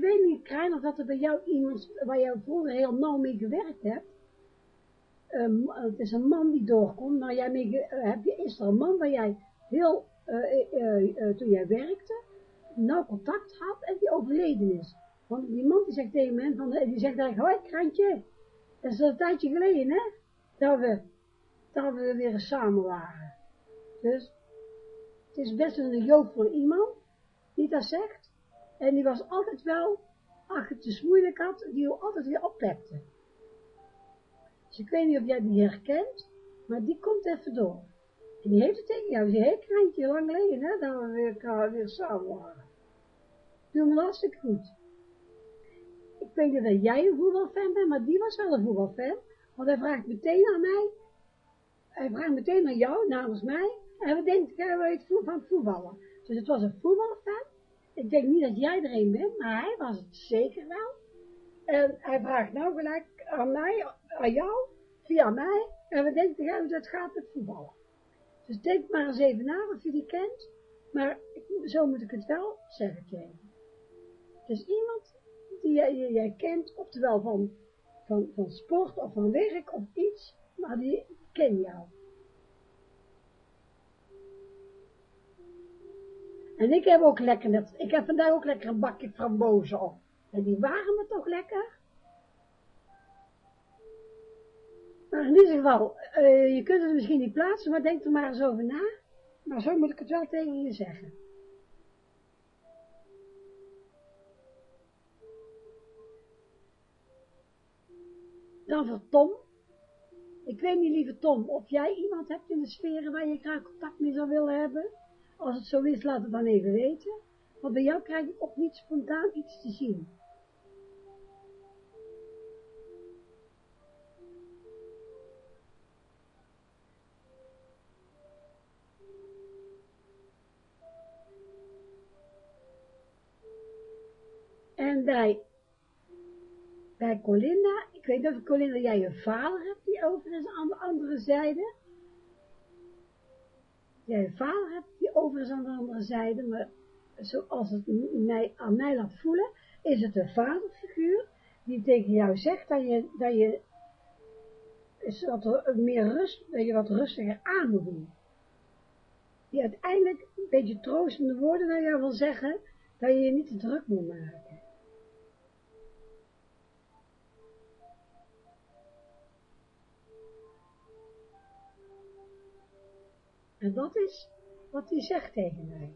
Weet niet, of dat er bij jou iemand, waar jij vroeger heel nauw mee gewerkt hebt. Um, het is een man die doorkomt, maar jij mee, heb je, is er een man waar jij heel, uh, uh, toen jij werkte, nauw contact had en die overleden is. Want die man die zegt tegen me, van, die zegt eigenlijk, hoi Kraantje, dat is al een tijdje geleden, hè, dat we, dat we weer samen waren. Dus, het is best een joop voor iemand, die dat zegt. En die was altijd wel, ach het is moeilijk had, die altijd weer oppepte. Dus ik weet niet of jij die herkent, maar die komt even door. En die heeft het tegen jou, die heeft een lang geleden, hè, dat we weer, weer samen waren. Doe me hartstikke goed. Ik weet niet dat jij een voetbalfan bent, maar die was wel een voetbalfan. Want hij vraagt meteen aan mij, hij vraagt meteen aan jou, namens mij, en we denken, jij weet van voetballen. Dus het was een voetbalfan, ik denk niet dat jij er een bent, maar hij was het zeker wel. En hij vraagt nou gelijk aan mij, aan jou, via mij, en we denken hoe dat gaat met voetballen. Dus denk maar eens even na of je die kent, maar zo moet ik het wel zeggen tegen. Is iemand die jij, jij kent, oftewel van, van, van sport of van werk of iets, maar die ken jou. En ik heb ook lekker, net, ik heb vandaag ook lekker een bakje frambozen op. En die waren me toch lekker? Maar in ieder geval, uh, je kunt het misschien niet plaatsen, maar denk er maar eens over na. Maar zo moet ik het wel tegen je zeggen. Dan voor Tom. Ik weet niet, lieve Tom, of jij iemand hebt in de sferen waar je graag contact mee zou willen hebben. Als het zo is, laat het dan even weten. Want bij jou krijg ik ook niet spontaan iets te zien. En bij, bij Colinda, ik weet niet of Colinda jij een vader hebt die over is aan de andere zijde. Jij een vader hebt overigens aan de andere zijde, maar zoals het mij, aan mij laat voelen, is het een vaderfiguur die tegen jou zegt dat je, dat je wat meer rust, dat je wat rustiger aan moet doen. Die uiteindelijk een beetje troostende woorden naar jou wil zeggen, dat je je niet te druk moet maken. En dat is wat hij zegt tegen mij.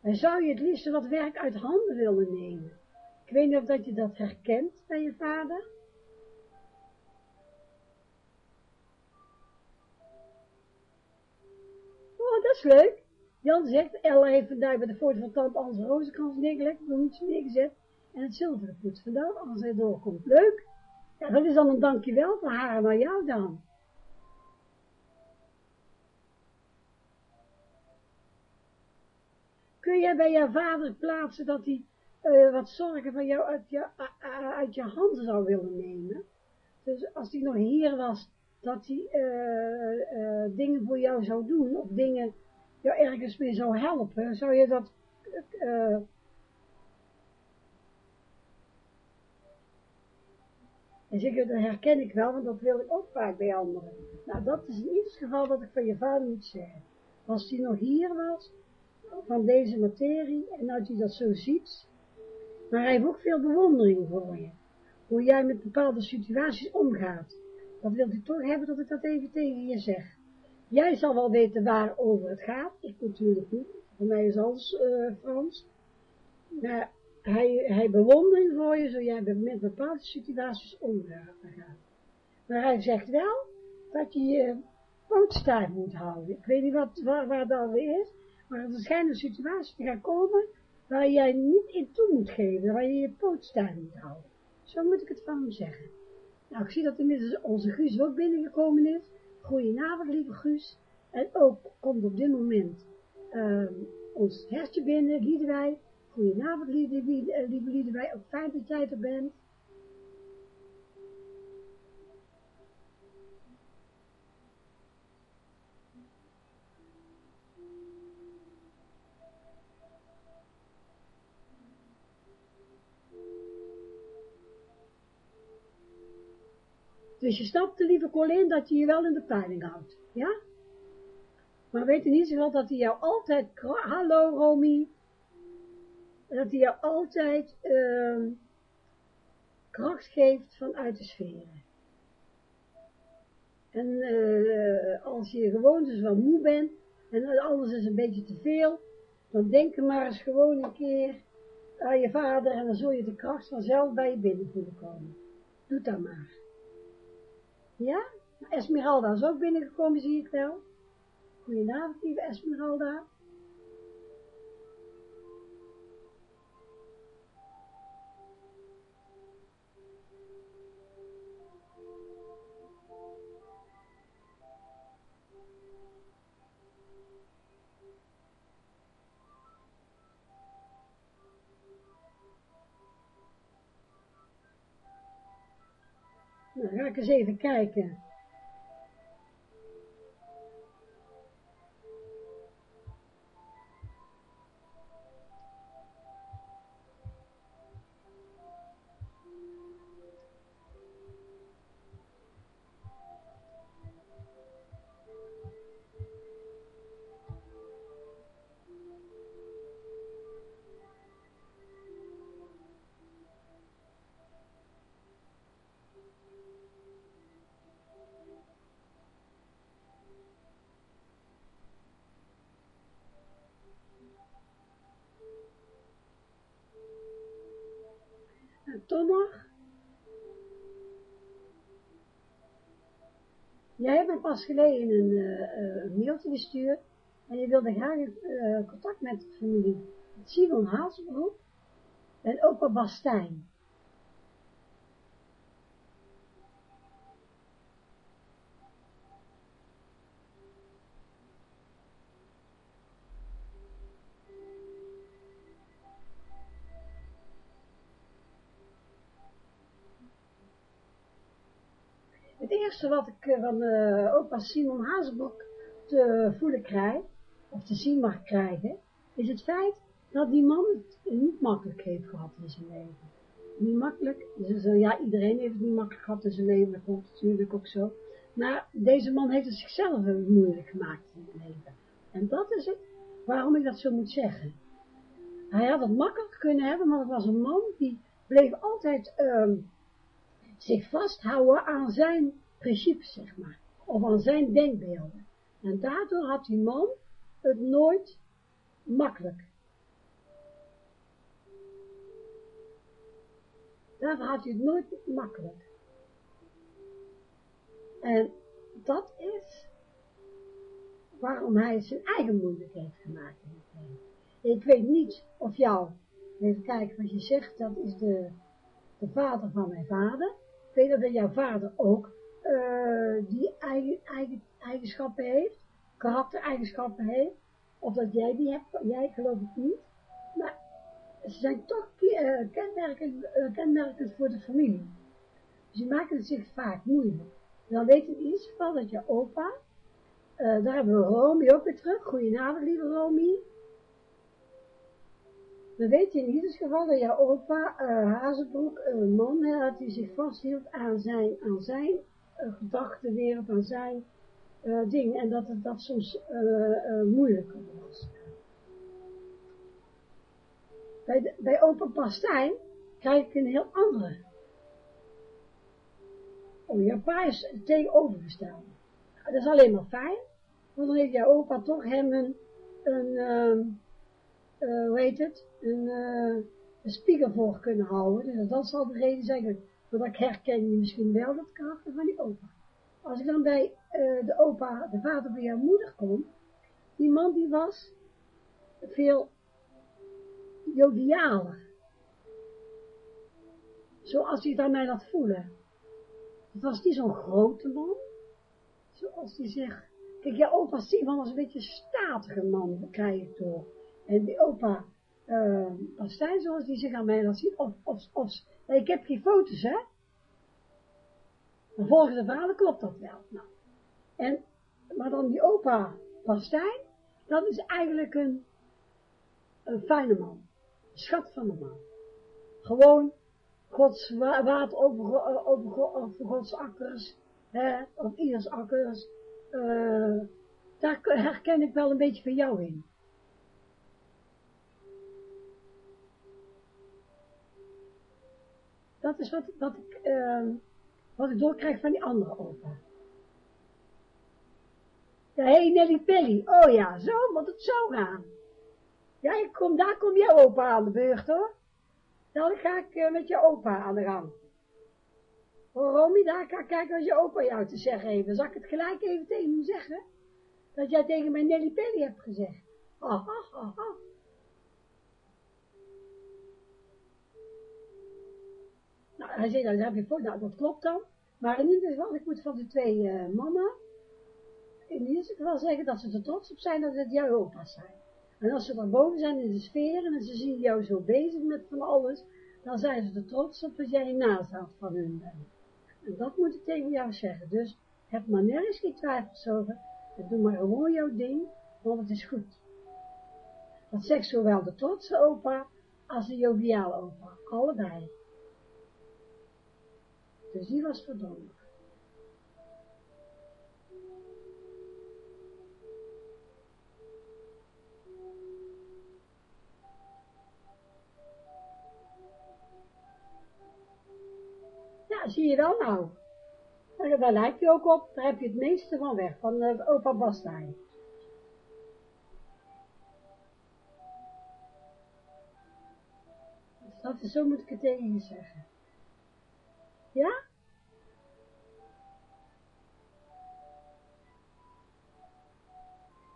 En zou je het liefst wat werk uit handen willen nemen? Ik weet niet of dat je dat herkent bij je vader. Oh, dat is leuk. Jan zegt, Ella heeft vandaag bij de foto van tante Ans rozenkrans neergelegd, bloemetjes neergezet en het zilveren poets. Vandaar als hij doorkomt. Leuk. Ja, dat is dan een dankjewel voor haar en jou dan. Kun jij bij je vader plaatsen dat hij uh, wat zorgen van jou uit je, uh, uit je handen zou willen nemen? Dus als hij nog hier was, dat hij uh, dingen voor jou zou doen, of dingen jou ergens mee zou helpen, zou je dat en zeker, dat herken ik wel, want dat wil ik ook vaak bij anderen. Nou, dat is in ieder geval wat ik van je vader moet zeggen. Als hij nog hier was, van deze materie, en als hij dat zo ziet, maar hij heeft ook veel bewondering voor je. Hoe jij met bepaalde situaties omgaat. Dat wil hij toch hebben dat ik dat even tegen je zeg. Jij zal wel weten waarover het gaat. Ik natuurlijk niet. Voor mij is alles uh, Frans. Maar hij, hij bewondering voor je, zo jij met bepaalde situaties omgaat. Maar hij zegt wel dat je je pootstaart moet houden. Ik weet niet wat, waar, waar dat weer is, maar er schijnt een situatie te gaan komen waar jij niet in toe moet geven, waar je je pootstaart moet houden. Zo moet ik het van hem zeggen. Nou, ik zie dat inmiddels onze Guus ook binnengekomen is. Goedenavond, lieve Guus. En ook komt op dit moment uh, ons hertje binnen, Liedewij. Goedenavond, lieve, lieve. Ook fijn dat jij er bent. Dus je snapt, lieve Colin, dat je je wel in de peiling houdt. Ja? Maar weet in ieder geval dat hij jou altijd, hallo Romy, dat hij jou altijd uh, kracht geeft vanuit de sferen. En uh, als je gewoon dus wel moe bent, en alles is een beetje te veel, dan denk maar eens gewoon een keer aan je vader, en dan zul je de kracht vanzelf bij je binnen kunnen komen. Doe dat maar. Ja? Esmeralda is ook binnengekomen, zie ik wel. Goedenavond, lieve Esmeralda. Ik eens even kijken. Jij hebt me pas geleden een, uh, mailtje gestuurd en je wilde graag uh, contact met de familie Simon Haasbroek en opa Bastijn. Eerste wat ik van uh, opa Simon Hazenbok te voelen krijg, of te zien mag krijgen, is het feit dat die man het niet makkelijk heeft gehad in zijn leven. Niet makkelijk, dus, ja iedereen heeft het niet makkelijk gehad in zijn leven, dat komt natuurlijk ook zo. Maar deze man heeft het zichzelf moeilijk gemaakt in het leven. En dat is het waarom ik dat zo moet zeggen. Hij had het makkelijk kunnen hebben, maar het was een man die bleef altijd um, zich vasthouden aan zijn principes, zeg maar, of aan zijn denkbeelden. En daardoor had die man het nooit makkelijk. Daardoor had hij het nooit makkelijk. En dat is waarom hij zijn eigen moeilijk heeft gemaakt in het leven. Ik weet niet of jou, even kijken wat je zegt, dat is de, de vader van mijn vader weet dat jouw vader ook uh, die eigen, eigen, eigenschappen heeft, karaktereigenschappen heeft, of dat jij die hebt, jij geloof ik niet, maar ze zijn toch kenmerkend, uh, kenmerkend voor de familie. Dus maken het zich vaak moeilijk. Dan weet in ieder geval dat je opa, daar hebben we Romy ook weer terug, goedenavond lieve Romy, We weten in ieder geval dat jouw opa uh, Hazebroek een man had die zich vasthield aan zijn, aan zijn gedachtenwereld, aan zijn uh, ding. En dat het dat soms moeilijker was. Bij, de, bij opa Pastijn krijg ik een heel andere. Oh, jouw pa is tegenovergesteld. Dat is alleen maar fijn, want dan heeft jouw opa toch hem een, een uh, hoe heet het, een, een spiegel voor kunnen houden. Dus dat zal de reden zijn, want ik herken je misschien wel dat karakter van die opa. Als ik dan bij uh, de opa, de vader van jouw moeder kom, die man die was veel jovialer. Zoals hij dan mij laat voelen. Het was niet zo'n grote man, zoals hij zegt. Kijk, jouw opa Simon was een beetje een statige man, krijg ik toch. En die opa uh, Pastijn, zoals die zich aan mij laat zien, of, of, of, ik heb geen foto's, hè. De verhalen klopt dat wel. Nou. En, maar dan die opa Pastijn, dat is eigenlijk een, een fijne man. Een schat van een man. Gewoon Gods water over, over, over Gods akkers, hè, of ieders akkers, uh, daar herken ik wel een beetje van jou in. Dat is wat, ik, uh, wat ik doorkrijg van die andere opa. Ja, hé hey Nelly Pelly, oh ja, zo moet het zo gaan. Ja, kom, daar komt jouw opa aan de beurt hoor. Dan ga ik uh, met je opa aan de gang. Oh, Romy, daar ga ik kijken wat je opa jou te zeggen heeft. Dan zal ik het gelijk even tegen hem zeggen. Dat jij tegen mij Nelly Pelly hebt gezegd. Ha, ha, ha. Nou, hij zei, nou, heb je voor, nou, dat klopt dan. Maar in ieder geval, ik moet van de twee uh, mannen in ieder geval zeggen dat ze er trots op zijn dat het jouw opa's zijn. En als ze boven zijn in de sferen en ze zien jou zo bezig met van alles, dan zijn ze er trots op dat jij nazaat van hun bent. En dat moet ik tegen jou zeggen. Dus heb maar nergens geen twijfels over. En doe maar gewoon jouw ding, want het is goed. Dat zegt zowel de trotse opa als de joviale opa. Allebei. Dus die was. Ja, zie je wel nou. Daar lijkt je ook op, daar heb je het meeste van weg, van opa Bastijn. Dus dat is, zo moet ik het tegen je zeggen. Ja?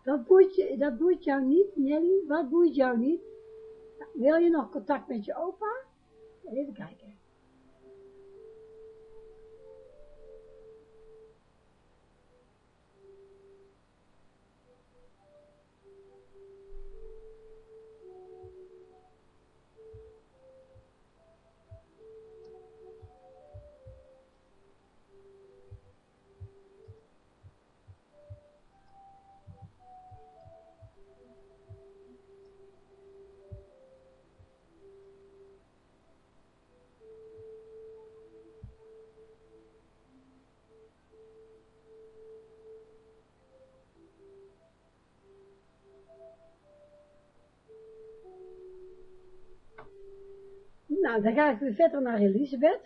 Dat boeit, je, dat boeit jou niet, Nelly? Wat boeit jou niet? Wil je nog contact met je opa? Even kijken. Nou, dan ga ik weer verder naar Elisabeth.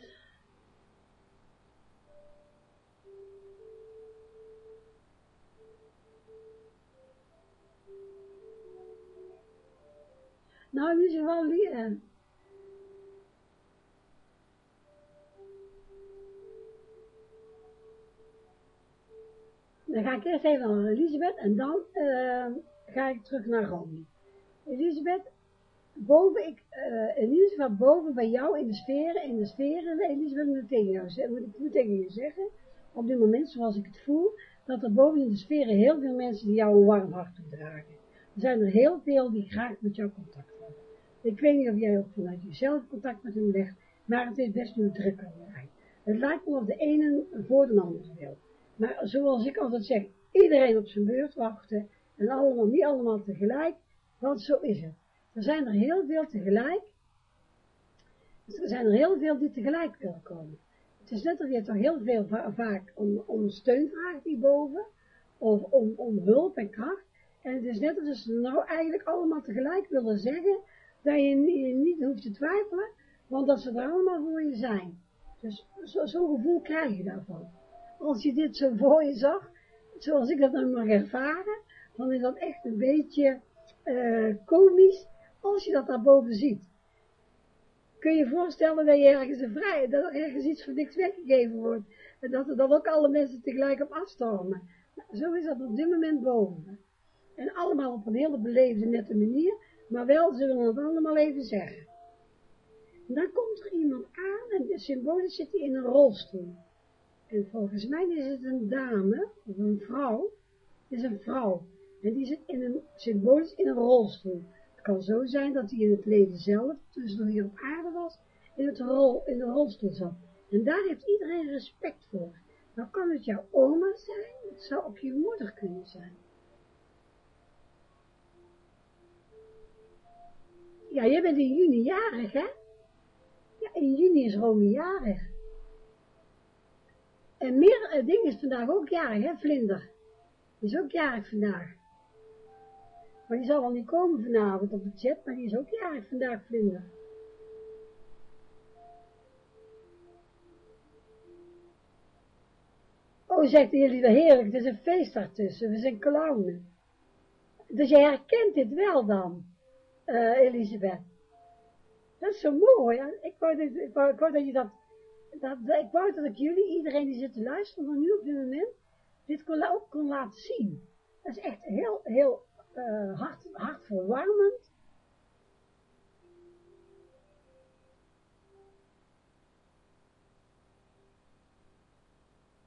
Nou, nu is wel leren. Dan ga ik eerst even naar Elisabeth en dan uh, ga ik terug naar Romy. Elisabeth, boven, ik, uh, in ieder boven bij jou in de sferen, in de sferen, Elisabeth, moet ik tegen jou zeggen, ik moet tegen je zeggen, op dit moment zoals ik het voel, dat er boven in de sferen heel veel mensen die jou een warm hart toedragen. Er zijn er heel veel die graag met jou contact hebben. Ik weet niet of jij ook vanuit jezelf contact met hem legt, maar het is best nu druk aan Het lijkt me of de ene voor de ander wil. Maar zoals ik altijd zeg, iedereen op zijn beurt wachten en allemaal, niet allemaal tegelijk, want zo is het. Er zijn er heel veel tegelijk. Dus er zijn er heel veel die tegelijk willen komen. Het is net of je toch heel veel vaak om, om steun vraagt hierboven, of om, om hulp en kracht. En het is net alsof ze nou eigenlijk allemaal tegelijk willen zeggen, dat je, niet hoeft te twijfelen, want dat ze er allemaal voor je zijn. Dus zo'n zo gevoel krijg je daarvan. Als je dit zo voor je zag, zoals ik dat dan mag ervaren, dan is dat echt een beetje uh, komisch als je dat daarboven ziet. Kun je je voorstellen dat je ergens een vrij, dat er ergens iets voor niks weggegeven wordt. En dat er dan ook alle mensen tegelijk op afstormen. Nou, zo is dat op dit moment boven. En allemaal op een hele beleefde, nette manier, maar wel zullen we het allemaal even zeggen. En dan komt er iemand aan en symbolisch zit hij in een rolstoel. En volgens mij is het een dame, of een vrouw, is een vrouw. En die zit in een, symbolisch in een rolstoel. Kan zo zijn dat hij in het leven zelf, dus toen hij op aarde was, in, het rol, in de rolstoel zat. En daar heeft iedereen respect voor. Nou kan het jouw oma zijn, het zou ook je moeder kunnen zijn. Ja, jij bent in juni jarig, hè? Ja, in juni is Romy jarig. En meer uh, ding is vandaag ook jarig, hè, Vlinder? Is ook jarig vandaag. Maar die zal wel niet komen vanavond op de chat, maar die is ook jarig vandaag, Vlinder. Oh, zegt jullie wel heerlijk, het is een feest daartussen, we zijn clownen. Dus jij herkent dit wel dan, uh, Elisabeth. Dat is zo mooi? Ik wou, dat, ik, wou, dat je dat, dat, ik wou dat ik jullie, iedereen die zit te luisteren, van nu op dit moment, dit ook kon laten zien. Dat is echt heel, heel uh, hart, hartverwarmend.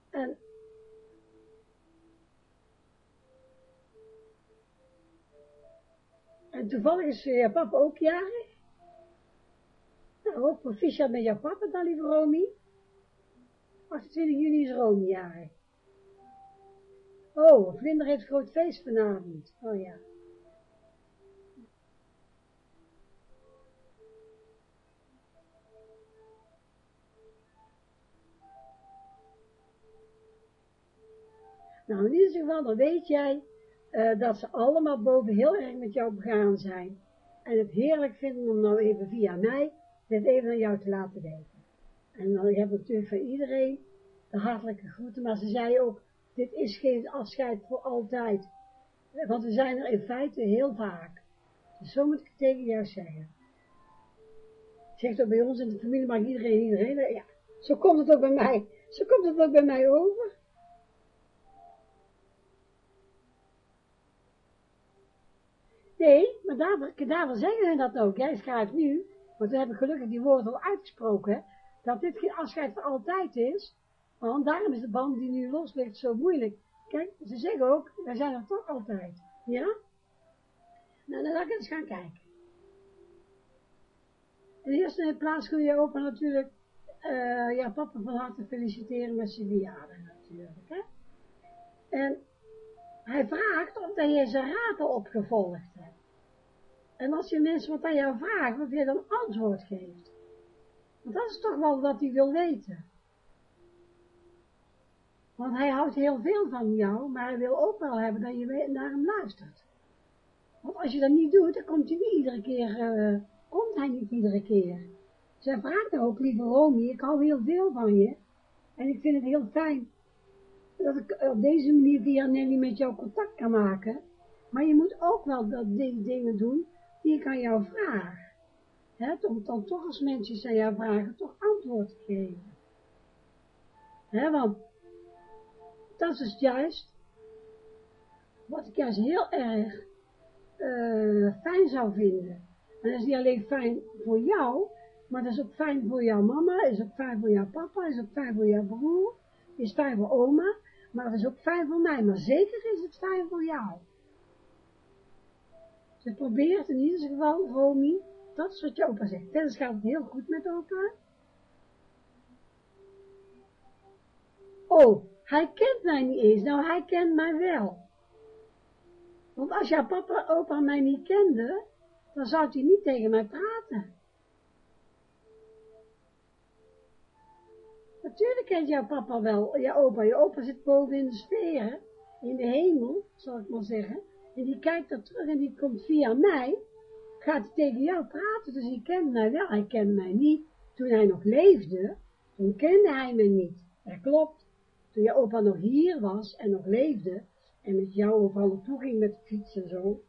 En En toevallig is je papa ook jarig. Nou, ook proficiat met jouw papa dan, lieve Romy. 28 juni is Romy jarig. Oh, Vlinder heeft groot feest vanavond. Oh ja. Nou, in ieder geval, dan weet jij uh, dat ze allemaal boven heel erg met jou begaan zijn. En het heerlijk vinden om nou even via mij dit even aan jou te laten weten. En dan heb ik natuurlijk van iedereen de hartelijke groeten, maar ze zei ook, dit is geen afscheid voor altijd. Want we zijn er in feite heel vaak. Dus zo moet ik het tegen jou zeggen. Zegt ook bij ons in de familie, mag iedereen, iedereen, ja, zo komt het ook bij mij. Zo komt het ook bij mij over. Nee, maar daarvoor, daarvoor zeggen we dat ook. Jij schrijft nu, want we hebben gelukkig die woorden al uitgesproken, dat dit geen afscheid voor altijd is. Want daarom is de band die nu los ligt zo moeilijk. Kijk, ze zeggen ook, wij zijn er toch altijd. Ja? Nou, dan laat ik eens gaan kijken. In de eerste plaats kun je ook natuurlijk uh, ja, papa van harte feliciteren met zijn verjaardag natuurlijk. Hè? En hij vraagt of hij zijn raden opgevolgd hebt. En als je mensen wat aan jou vraagt, dat je dan antwoord geeft. Want dat is toch wel wat hij wil weten. Want hij houdt heel veel van jou, maar hij wil ook wel hebben dat je naar hem luistert. Want als je dat niet doet, dan komt hij niet iedere keer, uh, komt hij niet iedere keer. Zij vraagt ook, lieve Romy, ik hou heel veel van je. En ik vind het heel fijn dat ik op deze manier via Nelly met jou contact kan maken. Maar je moet ook wel dat die dingen doen die ik aan jou vraag. He, om dan toch als mensen aan jou vragen, toch antwoord te geven. He, want dat is juist wat ik juist heel erg uh, fijn zou vinden. En dat is niet alleen fijn voor jou, maar dat is ook fijn voor jouw mama, is ook fijn voor jouw papa, is ook fijn voor jouw broer, is fijn voor oma, maar het is ook fijn voor mij, maar zeker is het fijn voor jou. Ze probeert in ieder geval, Romy, dat is wat je opa zegt. Tennis gaat het heel goed met opa. Oh, hij kent mij niet eens. Nou, hij kent mij wel. Want als jouw papa opa mij niet kende, dan zou hij niet tegen mij praten. Natuurlijk kent jouw papa wel, jouw opa. Je opa zit boven in de sfeer, in de hemel, zal ik maar zeggen. En die kijkt er terug en die komt via mij, gaat hij tegen jou praten. Dus hij kent mij wel, hij kent mij niet. Toen hij nog leefde, toen kende hij me niet. Dat klopt. Toen je opa nog hier was en nog leefde, en met jou overal naartoe ging met de fiets en zo,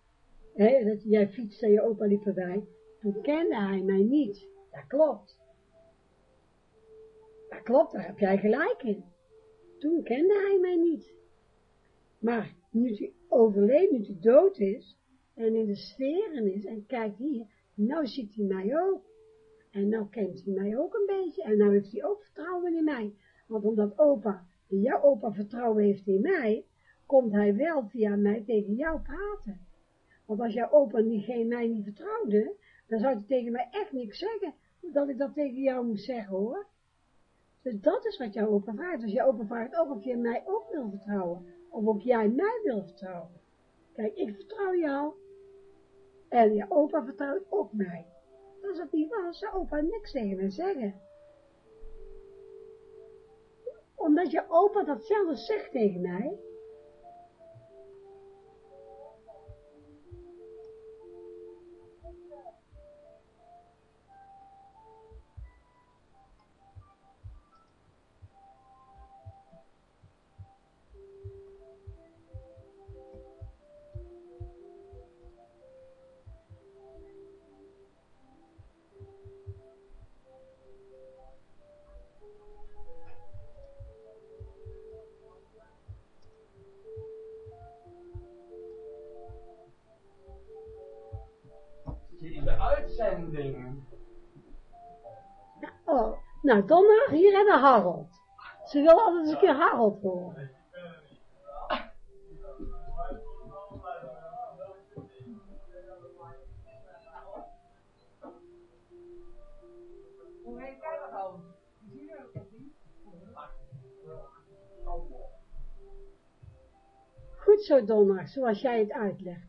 hè, dat jij fietste en je opa liep erbij, toen kende hij mij niet. Dat klopt. Dat klopt, daar heb jij gelijk in. Toen kende hij mij niet. Maar nu hij overleed, nu hij dood is, en in de sferen is, en kijkt hier, nou ziet hij mij ook. En nou kent hij mij ook een beetje, en nou heeft hij ook vertrouwen in mij. Want omdat opa, jouw opa vertrouwen heeft in mij, komt hij wel via mij tegen jou praten. Want als jouw opa niet, geen mij niet vertrouwde, dan zou hij tegen mij echt niks zeggen, dat ik dat tegen jou moest zeggen hoor. Dus dat is wat jouw opa vraagt. Dus jouw opa vraagt ook of je mij ook wil vertrouwen. Of of jij mij wil vertrouwen. Kijk, ik vertrouw jou. En je opa vertrouwt ook mij. Als het niet was, zou opa niks tegen mij zeggen. Omdat je opa datzelfde zegt tegen mij. In de uitzending. Oh, nou Donna, hier hebben we Harold. Ze wil altijd eens een keer Harold horen. Hoe heet jij dat. Goed zo, Donna, zoals jij het uitlegt.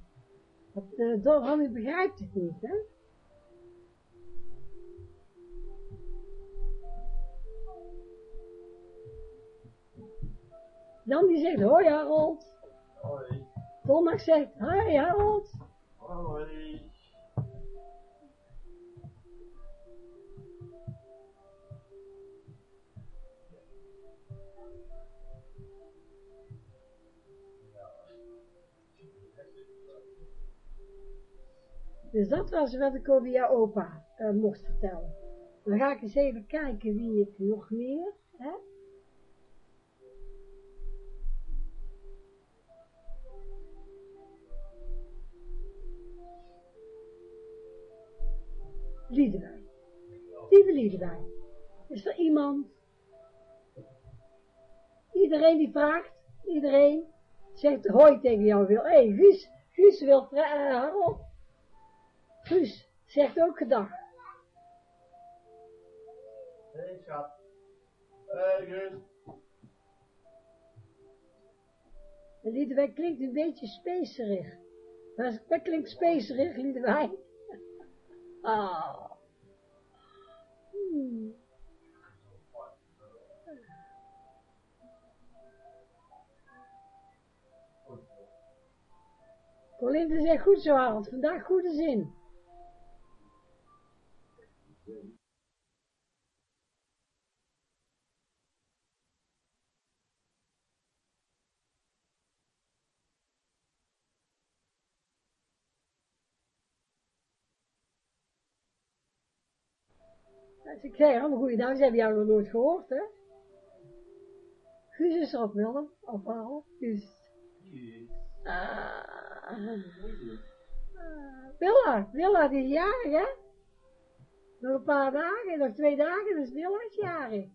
Want uh, Ronnie begrijpt het niet, hè? Jan die zegt, hoi Harold. Hoi. Donna zegt, hoi Harold. Hoi. Dus dat was wat ik over jouw opa uh, mocht vertellen. Dan ga ik eens even kijken wie ik nog meer heb. Liedewijn. Lieve. Is er iemand? Iedereen die vraagt, iedereen zegt hoi tegen jou wil. Hé, hey, Guus, Guus wil Harold. Guus zegt ook gedag. Hey, schat. Hey, Guus. Liedewijk klinkt een beetje speserig. Dat klinkt speserig, Liedewijk. [LAUGHS] Ah. Hmm. Colinde zegt goed zo, Harold. Vandaag goede zin. Als ik zei, allemaal goede dames, hebben jou nog nooit gehoord, hè? Guus is er ook, Willem, of Harold, Guus. Ah. Willa, Willa die is jarig, hè? Nog een paar dagen, nog twee dagen, Willa is jarig.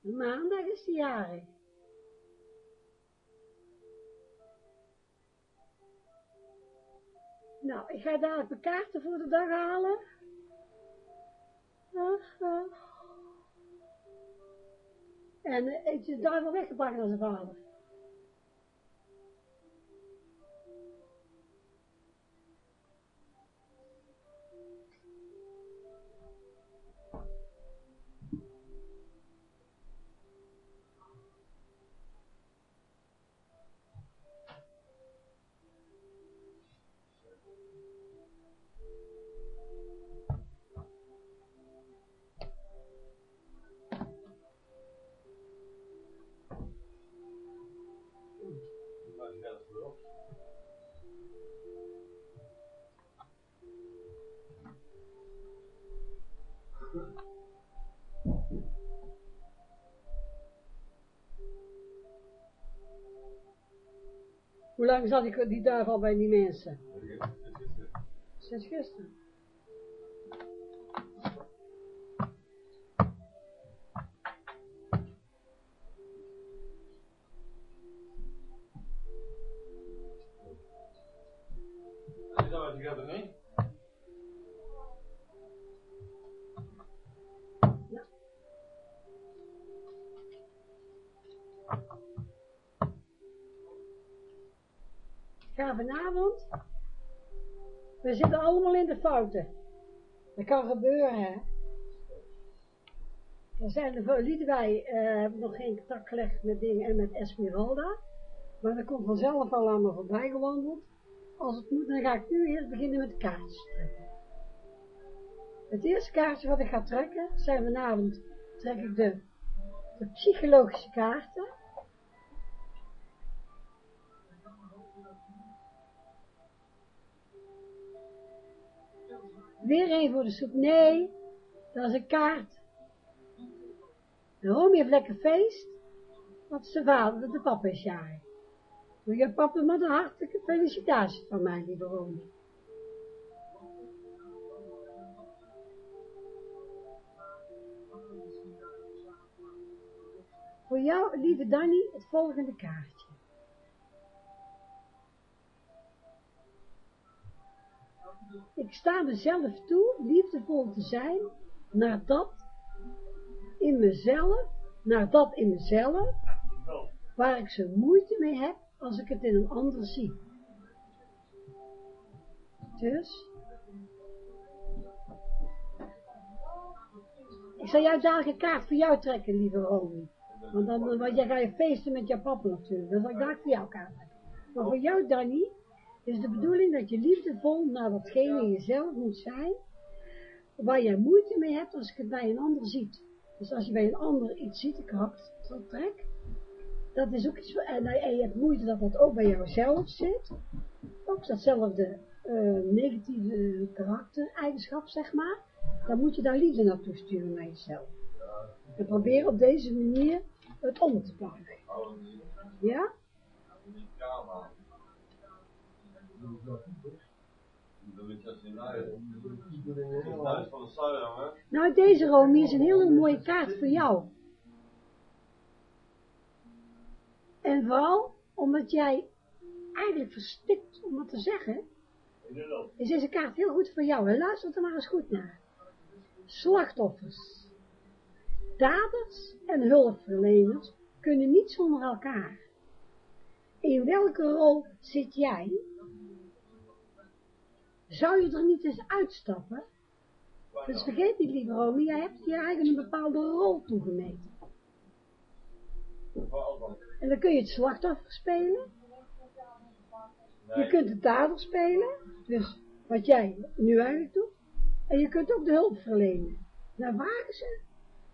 Maandag is die jarig. Nou, ik ga dadelijk mijn kaarten voor de dag halen. En uh, heeft je daar wel weggebracht naar zijn vader. Lang zat ik die duif al bij die mensen? Sinds gisteren. Is dat wat je gaat niet? Vanavond. We zitten allemaal in de fouten. Dat kan gebeuren, hè. Er zijn er, lieten wij, eh, nog geen contact gelegd met dingen en met Esmeralda. Maar dat komt vanzelf al aan me voorbij gewandeld. Als het moet, dan ga ik nu eerst beginnen met de kaartjes trekken. Het eerste kaartje wat ik ga trekken, zijn vanavond, trek ik de, de psychologische kaarten. Weer een voor de soep. Nee, dat is een kaart. De heeft lekker feest. Want zijn vader, dat de papa is jarig. Wil je papa met een hartelijke felicitatie van mij, lieve Romy. Voor jou, lieve Danny, het volgende kaartje. Ik sta mezelf toe liefdevol te zijn naar dat in mezelf, naar dat in mezelf, waar ik zo moeite mee heb als ik het in een ander zie. Dus, ik zal juist dadelijk een kaart voor jou trekken, lieve Romy. Want dan, want jij ga je feesten met jouw papa natuurlijk, dan zal ik dadelijk voor jou kaart trekken. Maar voor jou, Danny, is de bedoeling dat je liefdevol naar datgene in jezelf moet zijn, waar jij moeite mee hebt als ik het bij een ander ziet. Dus als je bij een ander iets ziet, ik had dat trek, dat is ook iets, en, en je hebt moeite dat dat ook bij jouzelf zit, ook datzelfde uh, negatieve karaktereigenschap, zeg maar, dan moet je daar liefde naartoe sturen naar jezelf. En probeer op deze manier het om te buigen. Ja? Nou, deze Romy is een hele mooie kaart voor jou. En vooral omdat jij eigenlijk verstikt om wat te zeggen, is deze kaart heel goed voor jou. En luister er maar eens goed naar. Slachtoffers, daders en hulpverleners kunnen niet zonder elkaar. In welke rol zit jij zou je er niet eens uitstappen? Dus vergeet niet, lieve Romy, jij hebt je eigen een bepaalde rol toegemeten. En dan kun je het slachtoffer spelen. Je kunt de dader spelen, dus wat jij nu eigenlijk doet. En je kunt ook de hulp verlenen. Dan vragen ze,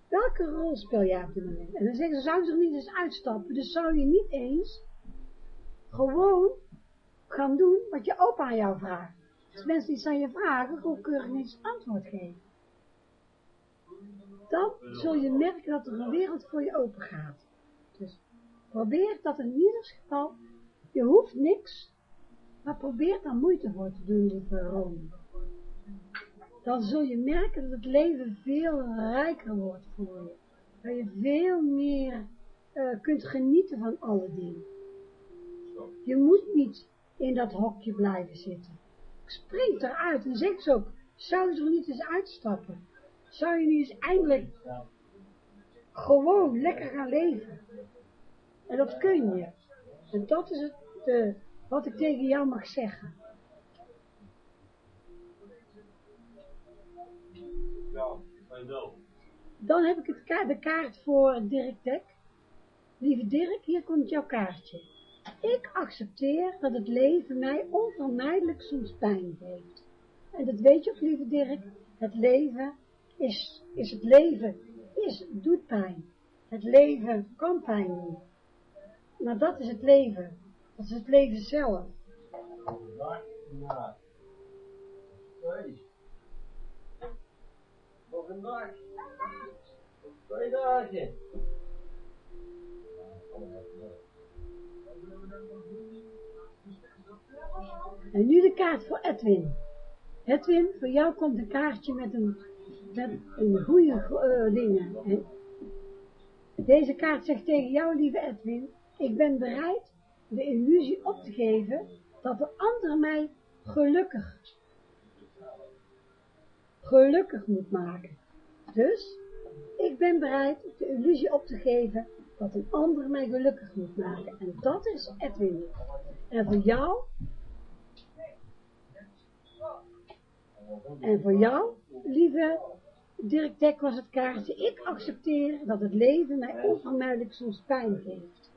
welke rol speel jij op dit moment? En dan zeggen ze, zou je er niet eens uitstappen? Dus zou je niet eens gewoon gaan doen wat je opa aan jou vraagt. Als mensen iets aan je vragen, gewoon keurig niet antwoord geven. Dan zul je merken dat er een wereld voor je open gaat. Dus probeer dat in ieder geval, je hoeft niks, maar probeer daar moeite voor te doen, lieve Rome. Dan zul je merken dat het leven veel rijker wordt voor je. Dat je veel meer uh, kunt genieten van alle dingen. Je moet niet in dat hokje blijven zitten springt eruit en zegt ze ook, zou je er niet eens uitstappen? Zou je niet eens eindelijk gewoon lekker gaan leven? En dat kun je. En dat is het, de, wat ik tegen jou mag zeggen. Ja, Dan heb ik het de kaart voor Dirk Dek. Lieve Dirk, hier komt jouw kaartje. Ik accepteer dat het leven mij onvermijdelijk soms pijn geeft. En dat weet je ook, lieve Dirk, het leven is, is het leven, is, doet pijn. Het leven kan pijn doen. Maar dat is het leven. Dat is het leven zelf. Nog een dag. Twee dagen. En nu de kaart voor Edwin. Edwin, voor jou komt een kaartje met een, met een goede eh, dingen. En deze kaart zegt tegen jou, lieve Edwin, ik ben bereid de illusie op te geven dat de ander mij gelukkig, gelukkig moet maken. Dus, ik ben bereid de illusie op te geven dat een ander mij gelukkig moet maken. En dat is Edwin. En voor jou En voor jou, lieve Dirk Dek, was het kaartje, ik accepteer dat het leven mij onvermijdelijk soms pijn geeft.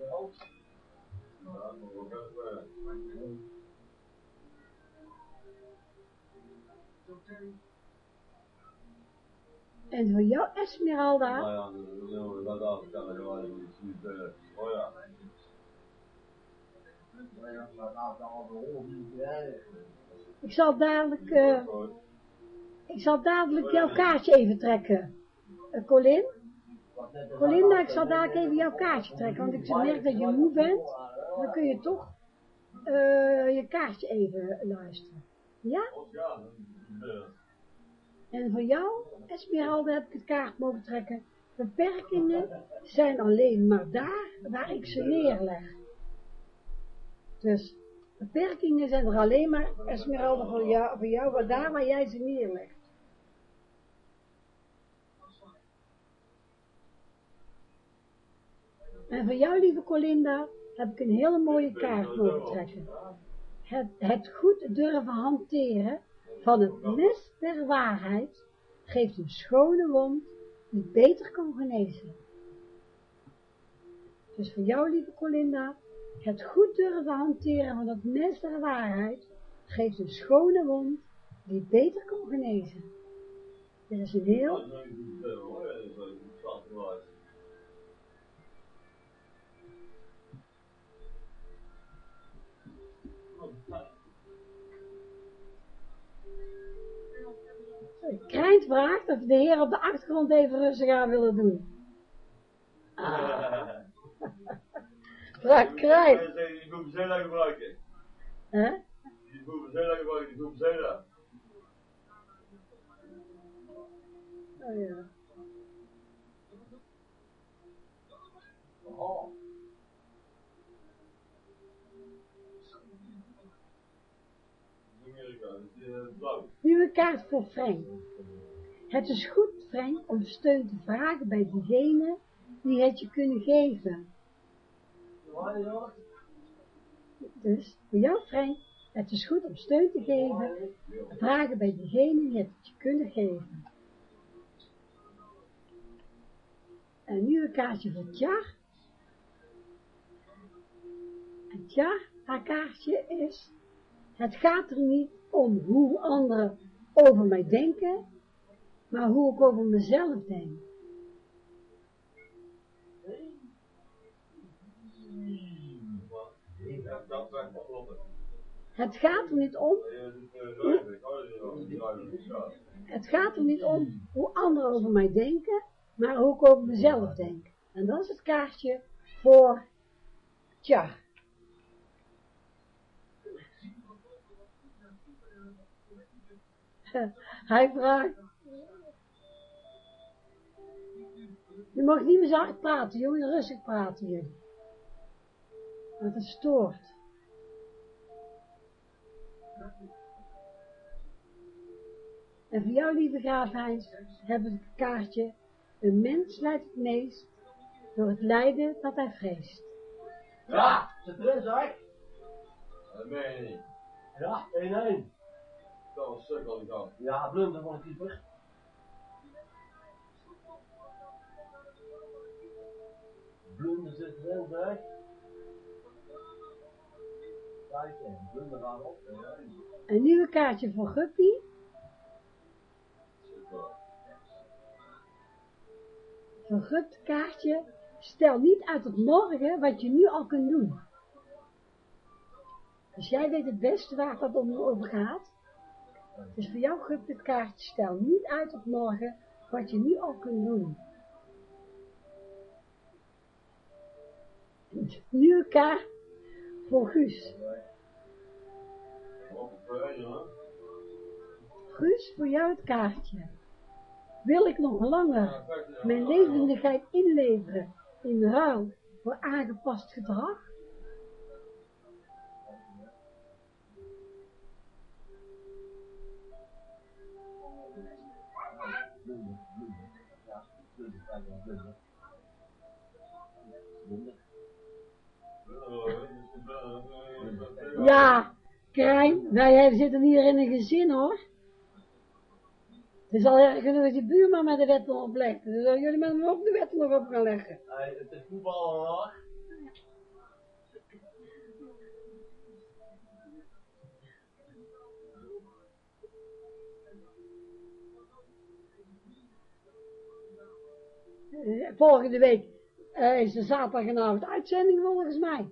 En voor jou, Esmeralda, Nou ja, dat Oh ja. Nou ik zal dadelijk, eh, ik zal dadelijk jouw kaartje even trekken. Eh, Colin? Colinda, ik zal dadelijk even jouw kaartje trekken, want ik merk dat je moe bent. Dan kun je toch eh, je kaartje even luisteren. Ja? Ja, En voor jou, Esmeralda, heb ik het kaart mogen trekken. Beperkingen zijn alleen maar daar waar ik ze neerleg. Dus, beperkingen zijn er alleen maar, Esmeralda, voor jou, voor jou daar waar jij ze neerlegt. En voor jou, lieve Colinda, heb ik een hele mooie kaart mogen trekken. Het, het goed durven hanteren van het mes der waarheid geeft een schone wond die beter kan genezen. Dus voor jou, lieve Colinda, het goed durven hanteren van het mes der waarheid geeft een schone wond die beter kan genezen. Dit is een heel Krijnt vraagt of de heer op de achtergrond even rustig aan willen doen. [LAUGHS] Vraagt Krijnt. Die Boebezela gebruiken. Hè? Die Boebezela gebruiken, die Boebezela. Oh ja. Oh. Amerika, dat is eh, blauw. Nieuwe kaart voor Frank. Het is goed, Frank, om steun te vragen bij diegenen die het je kunnen geven. Dus, voor jou, Frank, het is goed om steun te geven, vragen bij diegenen die het je kunnen geven. Een nieuwe kaartje voor Tjar. En Tjar, haar kaartje is, het gaat er niet om hoe anderen over mij denken, maar hoe ik over mezelf denk. Het gaat er niet om, het gaat er niet om hoe anderen over mij denken, maar hoe ik over mezelf denk. En dat is het kaartje voor Tjar. [LAUGHS] Hij vraagt. Je mag niet meer hard praten, moet rustig praten jullie. Want het stoort. En voor jou, lieve graaf Heinz, hebben we het kaartje. Een mens lijdt het meest door het lijden dat hij vreest. Ja, zit erin, zeg. Dat je niet. Ja, 1-1. Dat. Ja, blunder van de keeper. Blunder zit erin, zeg. Kijk eens, blunder gaat op. Een nieuwe kaartje voor Guppy. Gup kaartje. Stel niet uit tot morgen wat je nu al kunt doen. Dus jij weet het beste waar het om over gaat. Dus voor jou gubt het kaartje stel niet uit op morgen wat je nu al kunt doen. Een kaart voor Guus. Guus, voor jou het kaartje. Wil ik nog langer mijn levendigheid inleveren in ruil voor aangepast gedrag? Ja, Krijn, wij zitten hier in een gezin hoor. Het is al erg genoeg dat je buurman met de wet nog oplegt. Dus zullen jullie met hem ook de wet nog op gaan leggen. Hey, het is voetbal hoor. Eh, Volgende week eh, is de zaterdagavond uitzending volgens mij.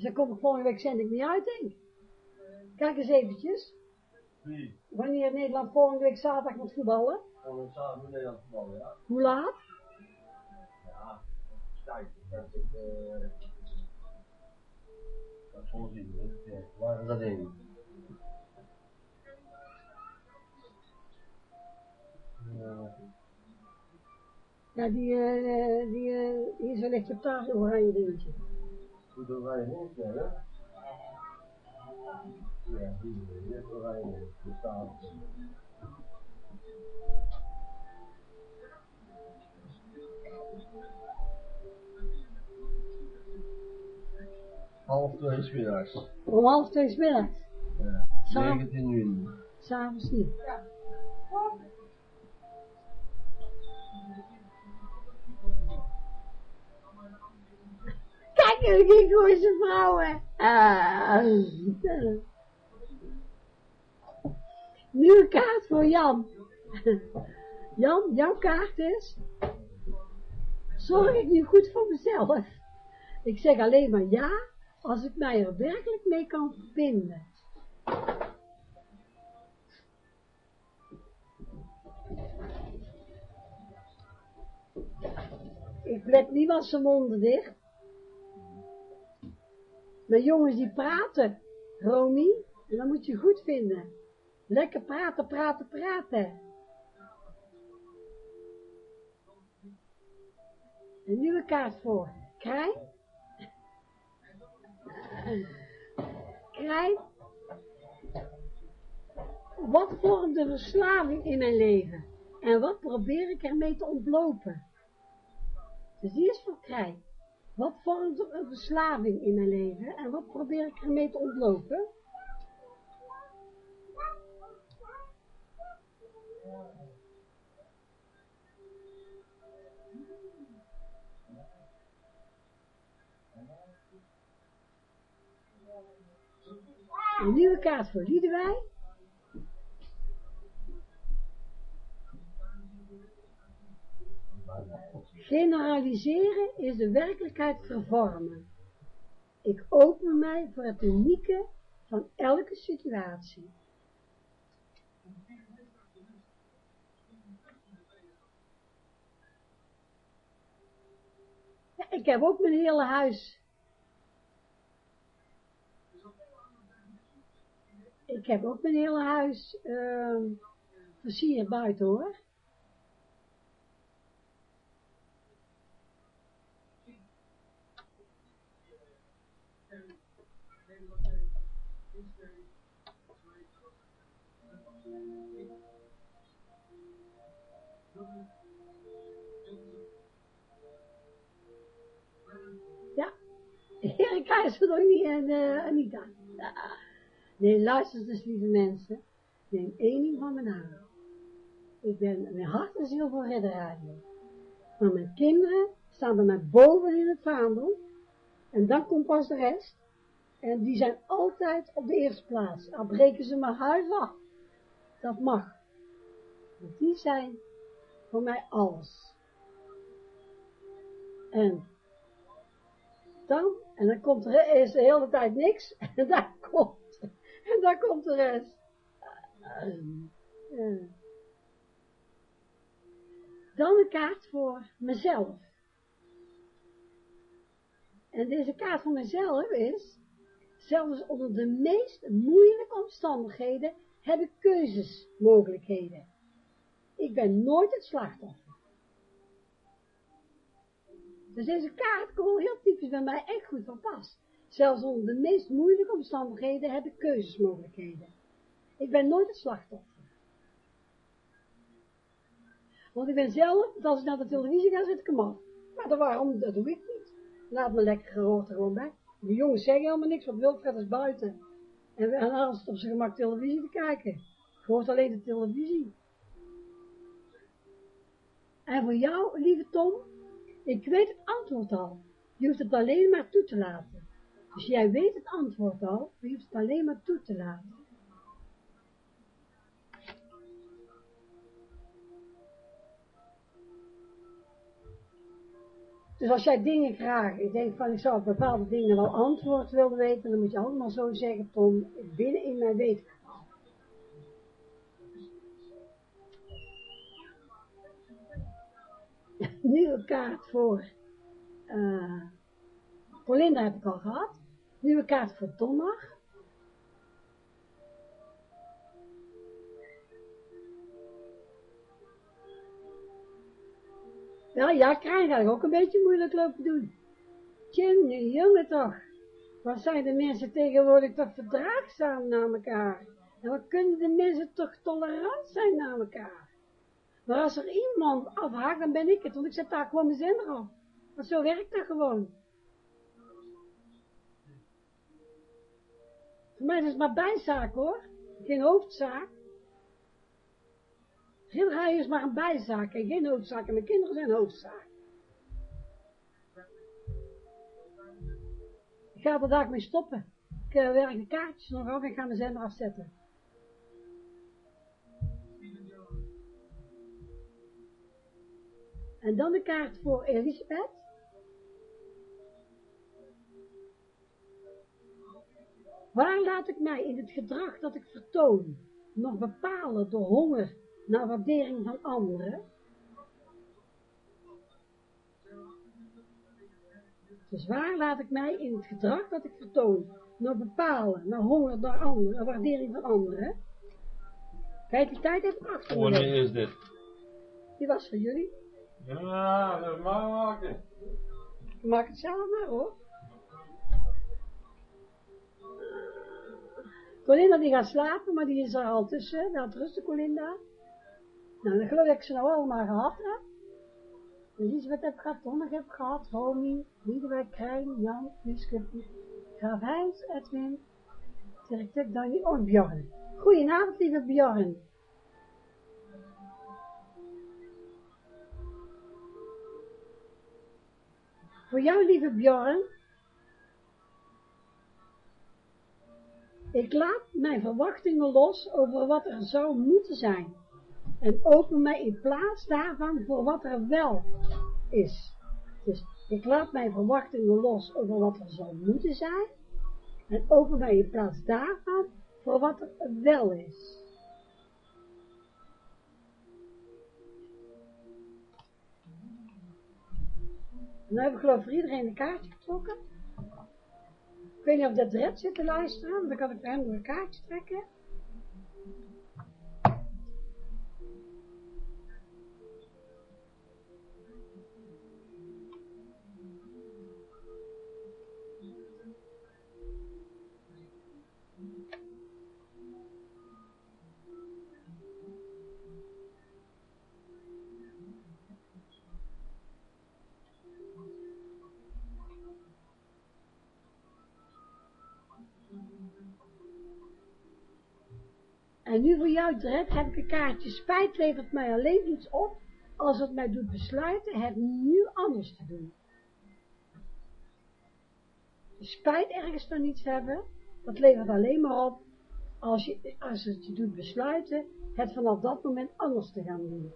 Dus dan kom ik volgende week zend ik niet uit, denk ik. Kijk eens eventjes. Wie? Wanneer Nederland volgende week zaterdag moet voetballen. Van een samen in Nederland voetbal, ja? Hoe laat? Ja. Kijk, dat is eh. Dat is zien, hè? Ja. Waar is dat in? Ja. Ja, die, eh, die, die is wel echt op tafel, oranje dingetje. Goed oranje niet, hè? Ja, die is oranje. Die staat. Half twee 's middags. Om half twee 's middags. Ja. Samen. 19 juni. S'avonds niet. Kijk eens, die gooise vrouwen. Ah. Nu een kaart voor Jan. Jan, jouw kaart is... Zorg ik nu goed voor mezelf? Ik zeg alleen maar ja, als ik mij er werkelijk mee kan verbinden. Ik let niemand zijn monden dicht. Maar jongens die praten, Romy, en dat moet je goed vinden. Lekker praten, praten, praten. Een nieuwe kaart voor. Krijn. Krijn. Wat vormt de verslaving in mijn leven? En wat probeer ik ermee te ontlopen? Dus die is voor Krijn. Wat vormt een verslaving in mijn leven? En wat probeer ik ermee te ontlopen? Een nieuwe kaart voor Liedewij. Generaliseren is de werkelijkheid vervormen. Ik open mij voor het unieke van elke situatie. Ik heb ook mijn hele huis. Ik heb ook mijn hele huis uh, versierd buiten hoor. Ik krijg ze nog niet en uh. Ja. Nee, luister dus, lieve mensen. Neem één ding van mijn aan. Ik ben mijn hart en ziel voor Redder Radio. Maar mijn kinderen staan bij mij boven in het vaandel. En dan komt pas de rest. En die zijn altijd op de eerste plaats. Al breken ze mijn huis af. Dat mag. Want die zijn voor mij alles. En dan En dan komt er, is de hele tijd niks. [LAUGHS] En daar komt, en daar komt de rest. Ja. Dan een kaart voor mezelf. En deze kaart voor mezelf is, zelfs onder de meest moeilijke omstandigheden heb ik keuzesmogelijkheden. Ik ben nooit het slachtoffer. Dus deze kaart komt heel typisch bij mij echt goed van pas. Zelfs onder de meest moeilijke omstandigheden heb ik keuzesmogelijkheden. Ik ben nooit het slachtoffer. Want ik ben zelf, als ik naar de televisie ga, zit ik hem af. Maar waarom, dat doe ik niet. Laat me lekker gehoord er gewoon bij. De jongens zeggen helemaal niks, wat Wilfred is buiten. En, en alles op zijn gemak televisie te kijken. Je hoort alleen de televisie. En voor jou, lieve Tom, ik weet het antwoord al. Je hoeft het alleen maar toe te laten. Dus jij weet het antwoord al, maar je hoeft het alleen maar toe te laten. Dus als jij dingen graag, ik denk van ik zou op bepaalde dingen wel antwoord willen weten, dan moet je allemaal zo zeggen, Tom, binnen in mij weet Nieuwe kaart voor uh, heb ik al gehad. Nieuwe kaart voor Dondag. Ja, ja, Krijn ga ook een beetje moeilijk lopen doen. Tjonge, jongen toch. Wat zijn de mensen tegenwoordig toch verdraagzaam naar elkaar? En wat kunnen de mensen toch tolerant zijn naar elkaar? Maar als er iemand afhaakt, dan ben ik het, want ik zet daar gewoon mijn zender op. Want zo werkt dat gewoon. Voor mij is het maar bijzaak hoor, geen hoofdzaak. Gilgaai is maar een bijzaak en geen hoofdzaak. En mijn kinderen zijn hoofdzaak. Ik ga er daar mee stoppen. Ik uh, werk de kaartjes nog af en ga mijn zender afzetten. En dan de kaart voor Elisabeth. Waar laat ik mij in het gedrag dat ik vertoon nog bepalen door honger naar waardering van anderen. Dus waar laat ik mij in het gedrag dat ik vertoon, naar bepalen, naar honger naar anderen, naar waardering van anderen. Kijk, die tijd ik achter. Wanneer is dit? Die was voor jullie. Ja, dat mag maken. Maak het zelf maar hoor. Colinda die gaat slapen, maar die is er al tussen. Laat rusten Colinda. Nou, dan geloof ik ik ze nou allemaal gehad heb. Elisabeth heb ik gehad, Donnig heb ik gehad, Romy, Liedewijk, Krijn, Jan, Wieskip, Graaf Edwin, directeur Danny, oh Bjorn. Goedenavond, lieve Bjorn. Voor jou, lieve Bjorn, ik laat mijn verwachtingen los over wat er zou moeten zijn en open mij in plaats daarvan voor wat er wel is. Dus ik laat mijn verwachtingen los over wat er zou moeten zijn en open mij in plaats daarvan voor wat er wel is. En dan heb ik geloof voor iedereen een kaartje getrokken. Ik weet niet of dat red zit te luisteren, dan kan ik voor hem een kaartje trekken. En nu voor jou, Dred, heb ik een kaartje. Spijt levert mij alleen iets op als het mij doet besluiten het nu anders te doen. Spijt ergens van iets hebben, dat levert alleen maar op als, je, als het je doet besluiten het vanaf dat moment anders te gaan doen.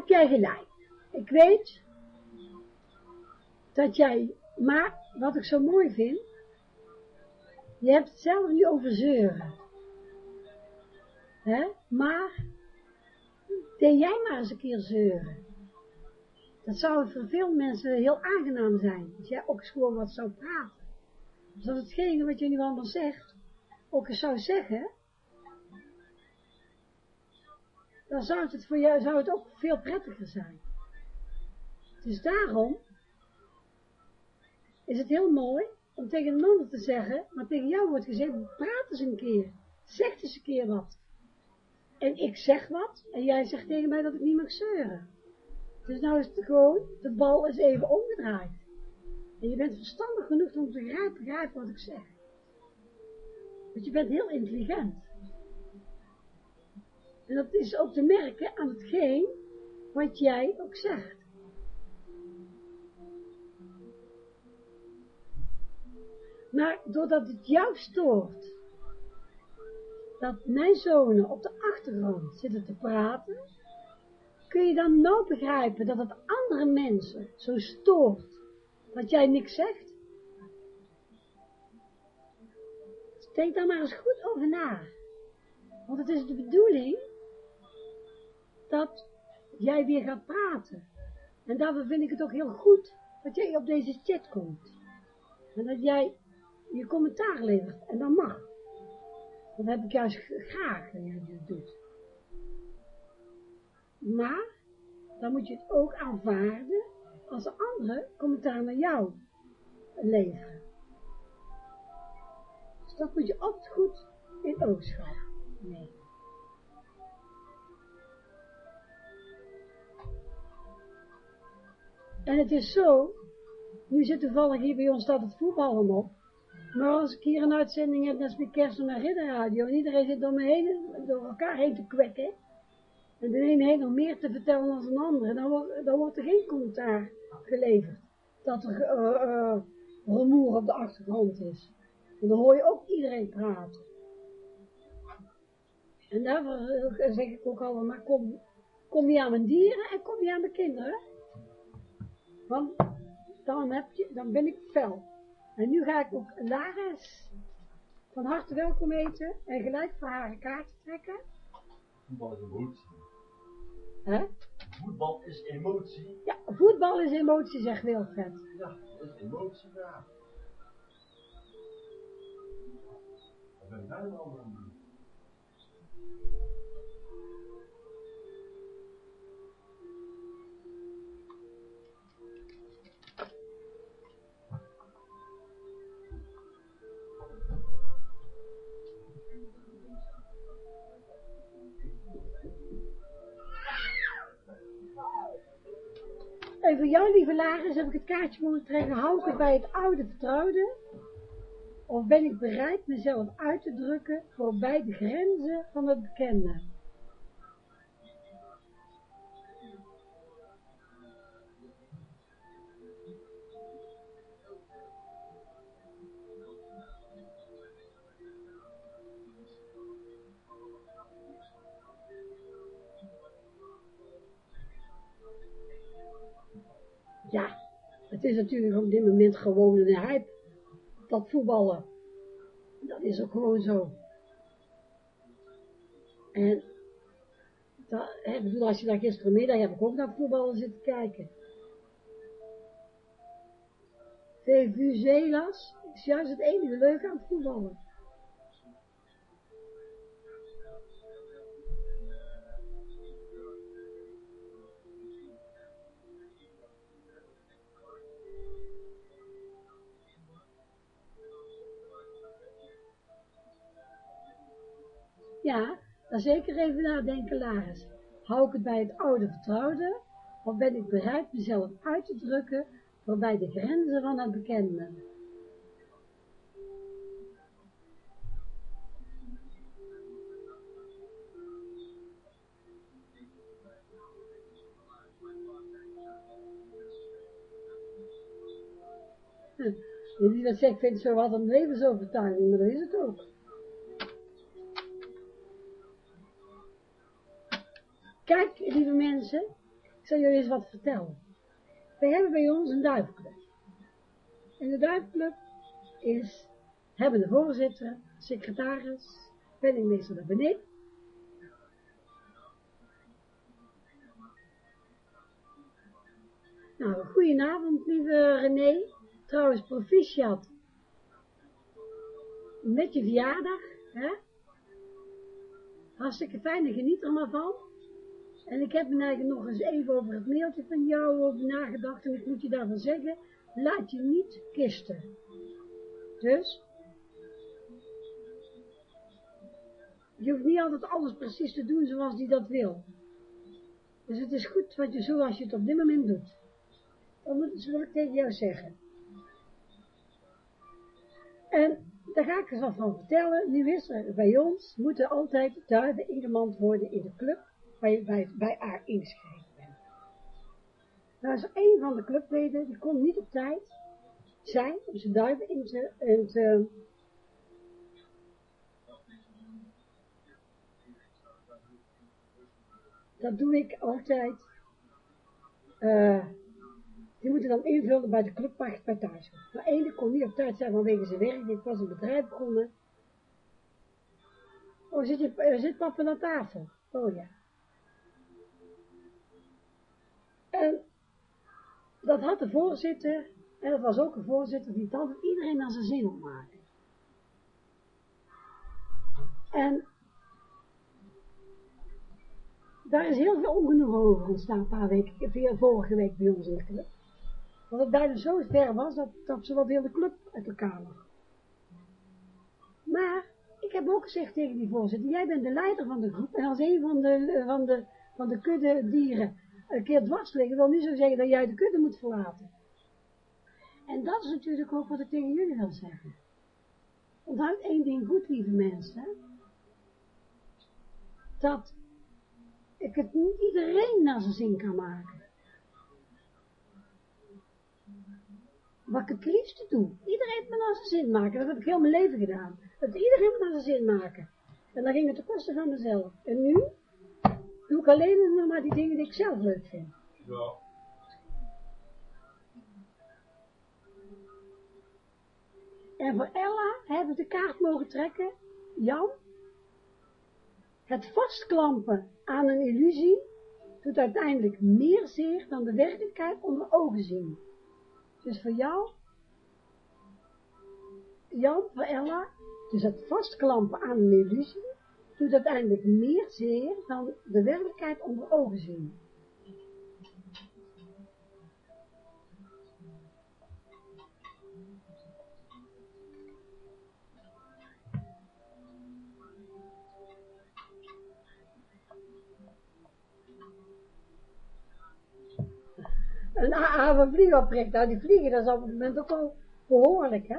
Heb jij gelijk. Ik weet dat jij, maar wat ik zo mooi vind, je hebt het zelf niet over zeuren. Maar, deed jij maar eens een keer zeuren. Dat zou voor veel mensen heel aangenaam zijn, als jij ook eens gewoon wat zou praten. Dus hetgene wat je nu allemaal zegt, ook eens zou zeggen, dan zou het voor jou zou het ook veel prettiger zijn. Dus daarom is het heel mooi om tegen een ander te zeggen, maar tegen jou wordt gezegd, praat eens een keer, zeg eens een keer wat. En ik zeg wat, en jij zegt tegen mij dat ik niet mag zeuren. Dus nou is het gewoon, de bal is even omgedraaid. En je bent verstandig genoeg om te begrijpen, begrijpen wat ik zeg. Want je bent heel intelligent. En dat is ook te merken aan hetgeen wat jij ook zegt. Maar doordat het jou stoort, dat mijn zonen op de achtergrond zitten te praten, kun je dan nou begrijpen dat het andere mensen zo stoort, dat jij niks zegt? Denk daar maar eens goed over na. Want het is de bedoeling dat jij weer gaat praten. En daarvoor vind ik het ook heel goed dat jij op deze chat komt. En dat jij je commentaar levert. En dat mag. Dat heb ik juist graag dat jij dit doet. Maar, dan moet je het ook aanvaarden als de anderen commentaar naar jou leveren. Dus dat moet je altijd goed in oogschouw nemen. En het is zo, nu zit toevallig hier bij ons staat het voetballen op, maar als ik hier een uitzending heb, net als bij Kerst naar Ridderradio, en iedereen zit door, me heen, door elkaar heen te kwekken, en de ene heeft nog meer te vertellen dan de andere, dan, wordt, dan wordt er geen commentaar geleverd, dat er uh, rumoer op de achtergrond is. Dan hoor je ook iedereen praten. En daarvoor zeg ik ook allemaal, kom, kom je aan mijn dieren en kom je aan mijn kinderen. Want dan, heb je, dan ben ik fel. En nu ga ik ook Laris van harte welkom eten en gelijk voor haar een kaartje trekken. Voetbal is emotie. Hè? Voetbal is emotie. Ja, voetbal is emotie, zegt Wilfred. Ja, dat is emotie, ja. Dat ben ik bijna allemaal En voor jou, lieve Laris, heb ik het kaartje moeten trekken. Hou ik bij het oude vertrouwde? Of ben ik bereid mezelf uit te drukken voorbij de grenzen van het bekende? Het is natuurlijk op dit moment gewoon een hype, dat voetballen. Dat is ook gewoon zo. En dat, bedoel, als je daar gisterenmiddag heb ik ook naar voetballen zitten kijken. Vuzelas is juist het enige leuke aan het voetballen. Zeker even nadenken, Laris. Hou ik het bij het oude vertrouwde, of ben ik bereid mezelf uit te drukken voorbij de grenzen van het bekende? Hm, wie dat zegt, vindt zo wat een levensovertuiging, maar dat is het ook. Lieve mensen, ik zal jullie eens wat vertellen. Wij hebben bij ons een duivenclub. En de duivenclub is, hebben de voorzitter, secretaris, penningmeester naar beneden. Nou, goedenavond, lieve René. Trouwens, proficiat. Met je verjaardag, hè? Hartstikke fijn, geniet er maar van. En ik heb eigenlijk nog eens even over het mailtje van jou over nagedacht. En ik moet je daarvan zeggen, laat je niet kisten. Dus, je hoeft niet altijd alles precies te doen zoals die dat wil. Dus het is goed wat je, zoals je het op dit moment doet. Dat moet, wil ik tegen jou zeggen. En daar ga ik eens wat van vertellen. Nu is er bij ons, moeten altijd duiven ingemand worden in de club, je bij, bij A ingeschreven bent. Nou is een van de clubleden, die kon niet op tijd zijn, om zijn duiven in te, in te dat doe ik altijd, uh, die moeten dan invullen bij de clubwacht bij thuis. Maar ene kon niet op tijd zijn vanwege zijn werk, ik was een bedrijf begonnen. Oh, zit, je, uh, zit papa aan tafel? Oh ja. En dat had de voorzitter, en dat was ook een voorzitter die het altijd iedereen naar zijn zin maken. En daar is heel veel ongenoeg over ontstaan, een paar weken, vorige week bij ons in de club. Want het dus zo ver was, dat, dat ze heel de club uit elkaar lag. Maar, ik heb ook gezegd tegen die voorzitter, jij bent de leider van de groep, en als een van de, van de, van de kudde dieren een keer dwars liggen, wil niet zo zeggen dat jij de kudde moet verlaten. En dat is natuurlijk ook wat ik tegen jullie wil zeggen. Onthoud één ding goed, lieve mensen, dat ik het niet iedereen naar zijn zin kan maken. Wat ik het liefste doe. Iedereen me naar zijn zin maken. Dat heb ik heel mijn leven gedaan. Dat iedereen me naar zijn zin maken. En dan ging het ten koste van mezelf. En nu doe ik alleen nog maar die dingen die ik zelf leuk vind. Ja. En voor Ella hebben we de kaart mogen trekken. Jan, het vastklampen aan een illusie doet uiteindelijk meer zeer dan de werkelijkheid onder ogen zien. Dus voor jou, Jan, voor Ella, dus het vastklampen aan een illusie doet uiteindelijk meer zeer dan de werkelijkheid onder ogen zien. een avond vliegoprit. Nou, die vliegen, dat is op het moment ook al behoorlijk, hè?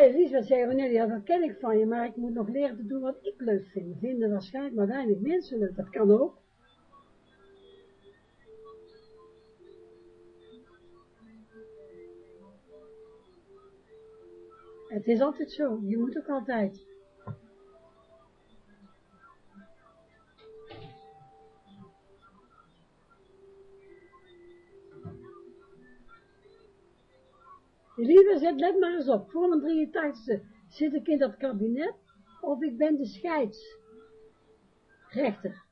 Elisabeth zei, wanneer ja, dat ken ik van je, maar ik moet nog leren te doen wat ik leuk vind. Vinden waarschijnlijk maar weinig mensen leuk, dat kan ook. Het is altijd zo, je moet ook altijd. Lieve, zet let maar eens op, voor mijn 83e zit ik in dat kabinet, of ik ben de scheidsrechter.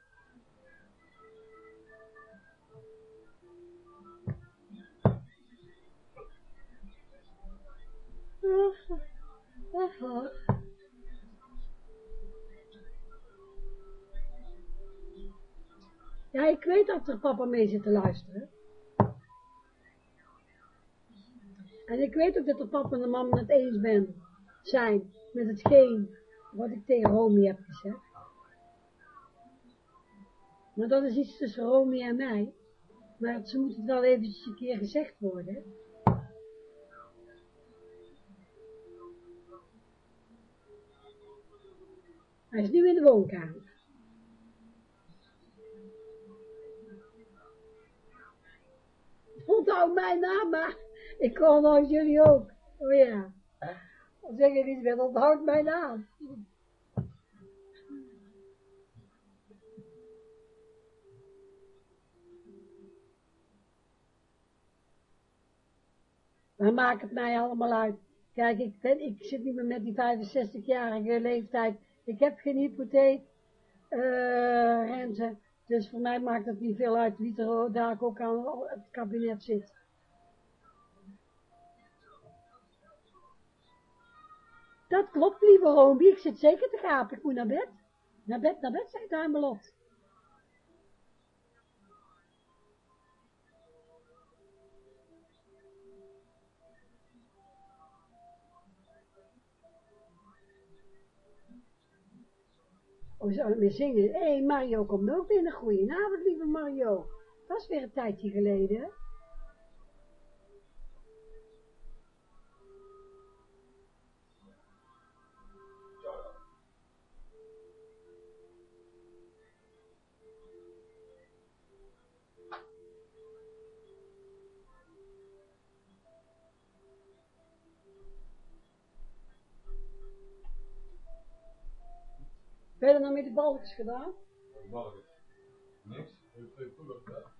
Ja, ik weet dat er papa mee zit te luisteren. En ik weet ook dat de papa en de mama het eens ben, zijn met hetgeen wat ik tegen Romy heb gezegd. Maar dat is iets tussen Romy en mij. Maar ze moet het wel eventjes een keer gezegd worden. Hij is nu in de woonkamer. onthoud mijn naam maar. Ik kon nooit jullie ook. Oh ja. Dan zeg je niet meer, onthoud mijn naam. Maar maakt het mij allemaal uit. Kijk, ik, ben, ik zit niet meer met die 65-jarige leeftijd. Ik heb geen hypotheek, uh, rente. Dus voor mij maakt het niet veel uit wie er daar ook aan het kabinet zit. Dat klopt, lieve Romy. Ik zit zeker te gapen. Ik moet naar bed. Naar bed, naar bed, zei Duimelot. Oh, zou ik meer zingen? Hé, hey, Mario komt ook binnen. Goedenavond, lieve Mario. Dat is weer een tijdje geleden. Je dan met de balkjes gedaan? Balkjes? Niks. Ik heb twee poeders gedaan.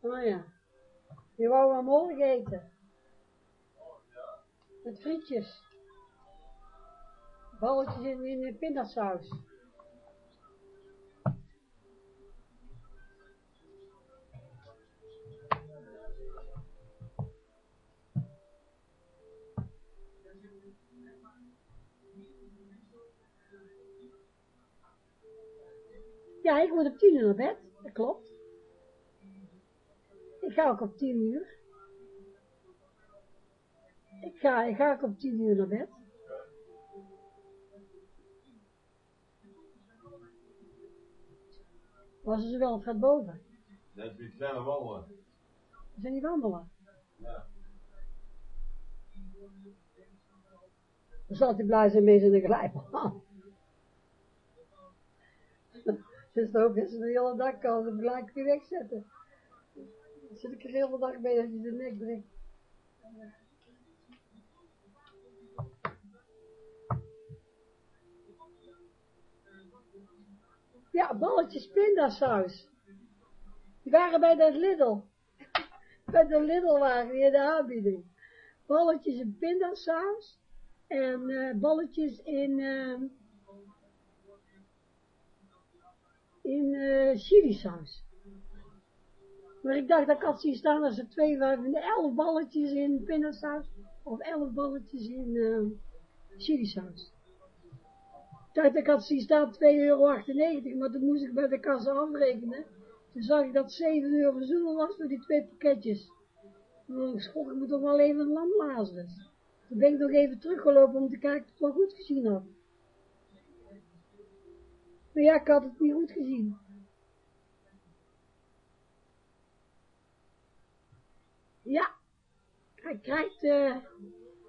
Oh ja. Je wou wel morgen eten. Oh ja. Met frietjes. Balletjes in, in pindasaus. Ja, ik moet op tien uur naar bed, dat klopt. Ik ga ook op tien uur. Ik ga, ik ga ook op tien uur naar bed. Was ze wel, het gaat boven. Net wie zijn wandelen. We zijn niet wandelen. Ja. Dan zal hij blij zijn mee zijn glijbaan. Ook als ze de hele dag kan, dan gelijk wegzetten. Dan zit ik er heel veel dag mee als je de nek drinkt. Ja, balletjes pindasaus. Die waren bij dat Lidl. [LAUGHS] Bij de Lidl waren die in de aanbieding. Balletjes in pindasaus. En uh, balletjes in... Uh, in uh, chilisaus. Maar ik dacht dat ik had zien staan als er twee waren, elf balletjes in pindasaus of elf balletjes in uh, chilisaus. Ik dacht dat ik had zien staan 2,98 euro, maar toen moest ik bij de kassa afrekenen. Toen zag ik dat 7 euro verzoenen was voor die twee pakketjes. Dan schrok ik me toch wel even een lam Lazarus. Toen ben ik nog even teruggelopen om te kijken of ik het wel goed gezien had. Maar ja, ik had het niet goed gezien. Ja, hij krijgt, uh,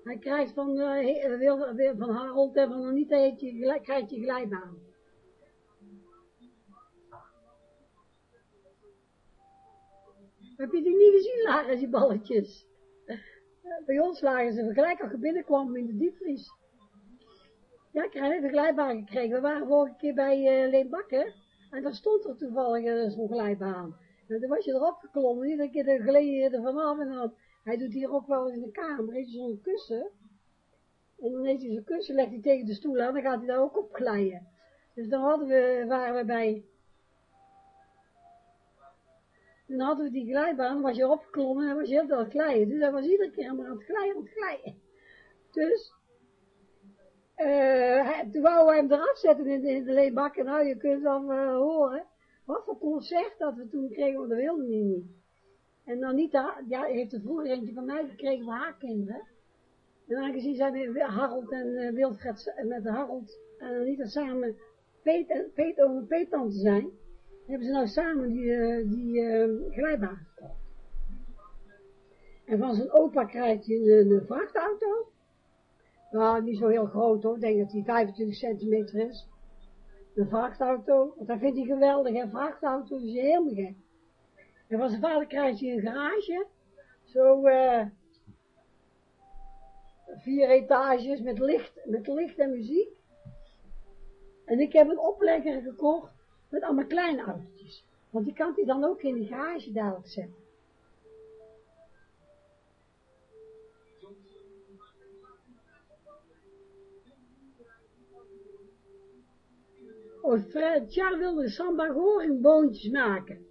hij krijgt van, uh, van Harold en van Anita heet je, krijgt je glijbaan. Heb je die niet gezien lagen, die balletjes? Bij ons lagen ze gelijk als je binnenkwam in de diepvries. Ja, ik heb een glijbaan gekregen. We waren vorige keer bij uh, Leen Bakker. En daar stond er toevallig uh, zo'n glijbaan. En toen was je erop geklommen. Iedere keer gleed je er vanaf. En hij doet hier ook wel in de kamer. Heeft zo'n kussen. En dan heeft hij zo'n kussen, legt hij tegen de stoel aan. Dan gaat hij daar ook op glijden. Dus dan hadden we, waren we bij... En dan hadden we die glijbaan. Dan was je erop geklommen. En was je heel aan het glijden. Dus hij was iedere keer maar aan het glijden, aan het glijden. Dus... Toen wou hij hem eraf zetten in de, in. En nou, je kunt dan uh, horen wat voor concert dat we toen kregen, want dat wilde hij niet. En Anita, heeft er vroeger eentje van mij gekregen voor haar kinderen. En aangezien zij Harold en uh, Wilfred met Harold en Anita samen peet peet over peetante zijn, hebben ze nou samen die, die uh, glijbaan gekocht. En van zijn opa krijgt een, een vrachtauto. Nou, niet zo heel groot hoor, ik denk dat hij 25 centimeter is. Een vrachtauto, want dat vindt hij geweldig, een vrachtauto is helemaal gek. En van zijn vader krijgt hij een garage, Zo, eh, vier etages met licht, met licht en muziek. En ik heb een oplegger gekocht met allemaal kleine autootjes. Want die kan hij dan ook in de garage dadelijk zetten. Fred, Tjar wilde samba horingboontjes maken.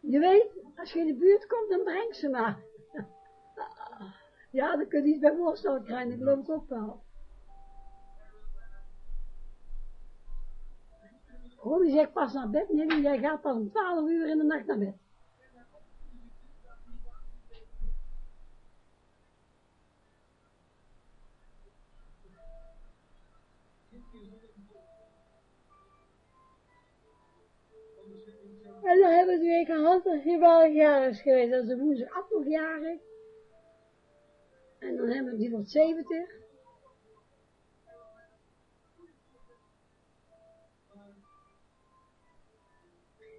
Je weet, als je in de buurt komt, dan breng ze maar. [LAUGHS] ja, dan kun je iets bij voorstellen krijgen, dat geloof ik ook wel. Zegt pas naar bed, nee, jij gaat pas om 12 uur in de nacht naar bed. En dan hebben we twee dat hij wel jarig geweest. Dat is de woensdag nog jarig. En dan hebben we die wordt 70.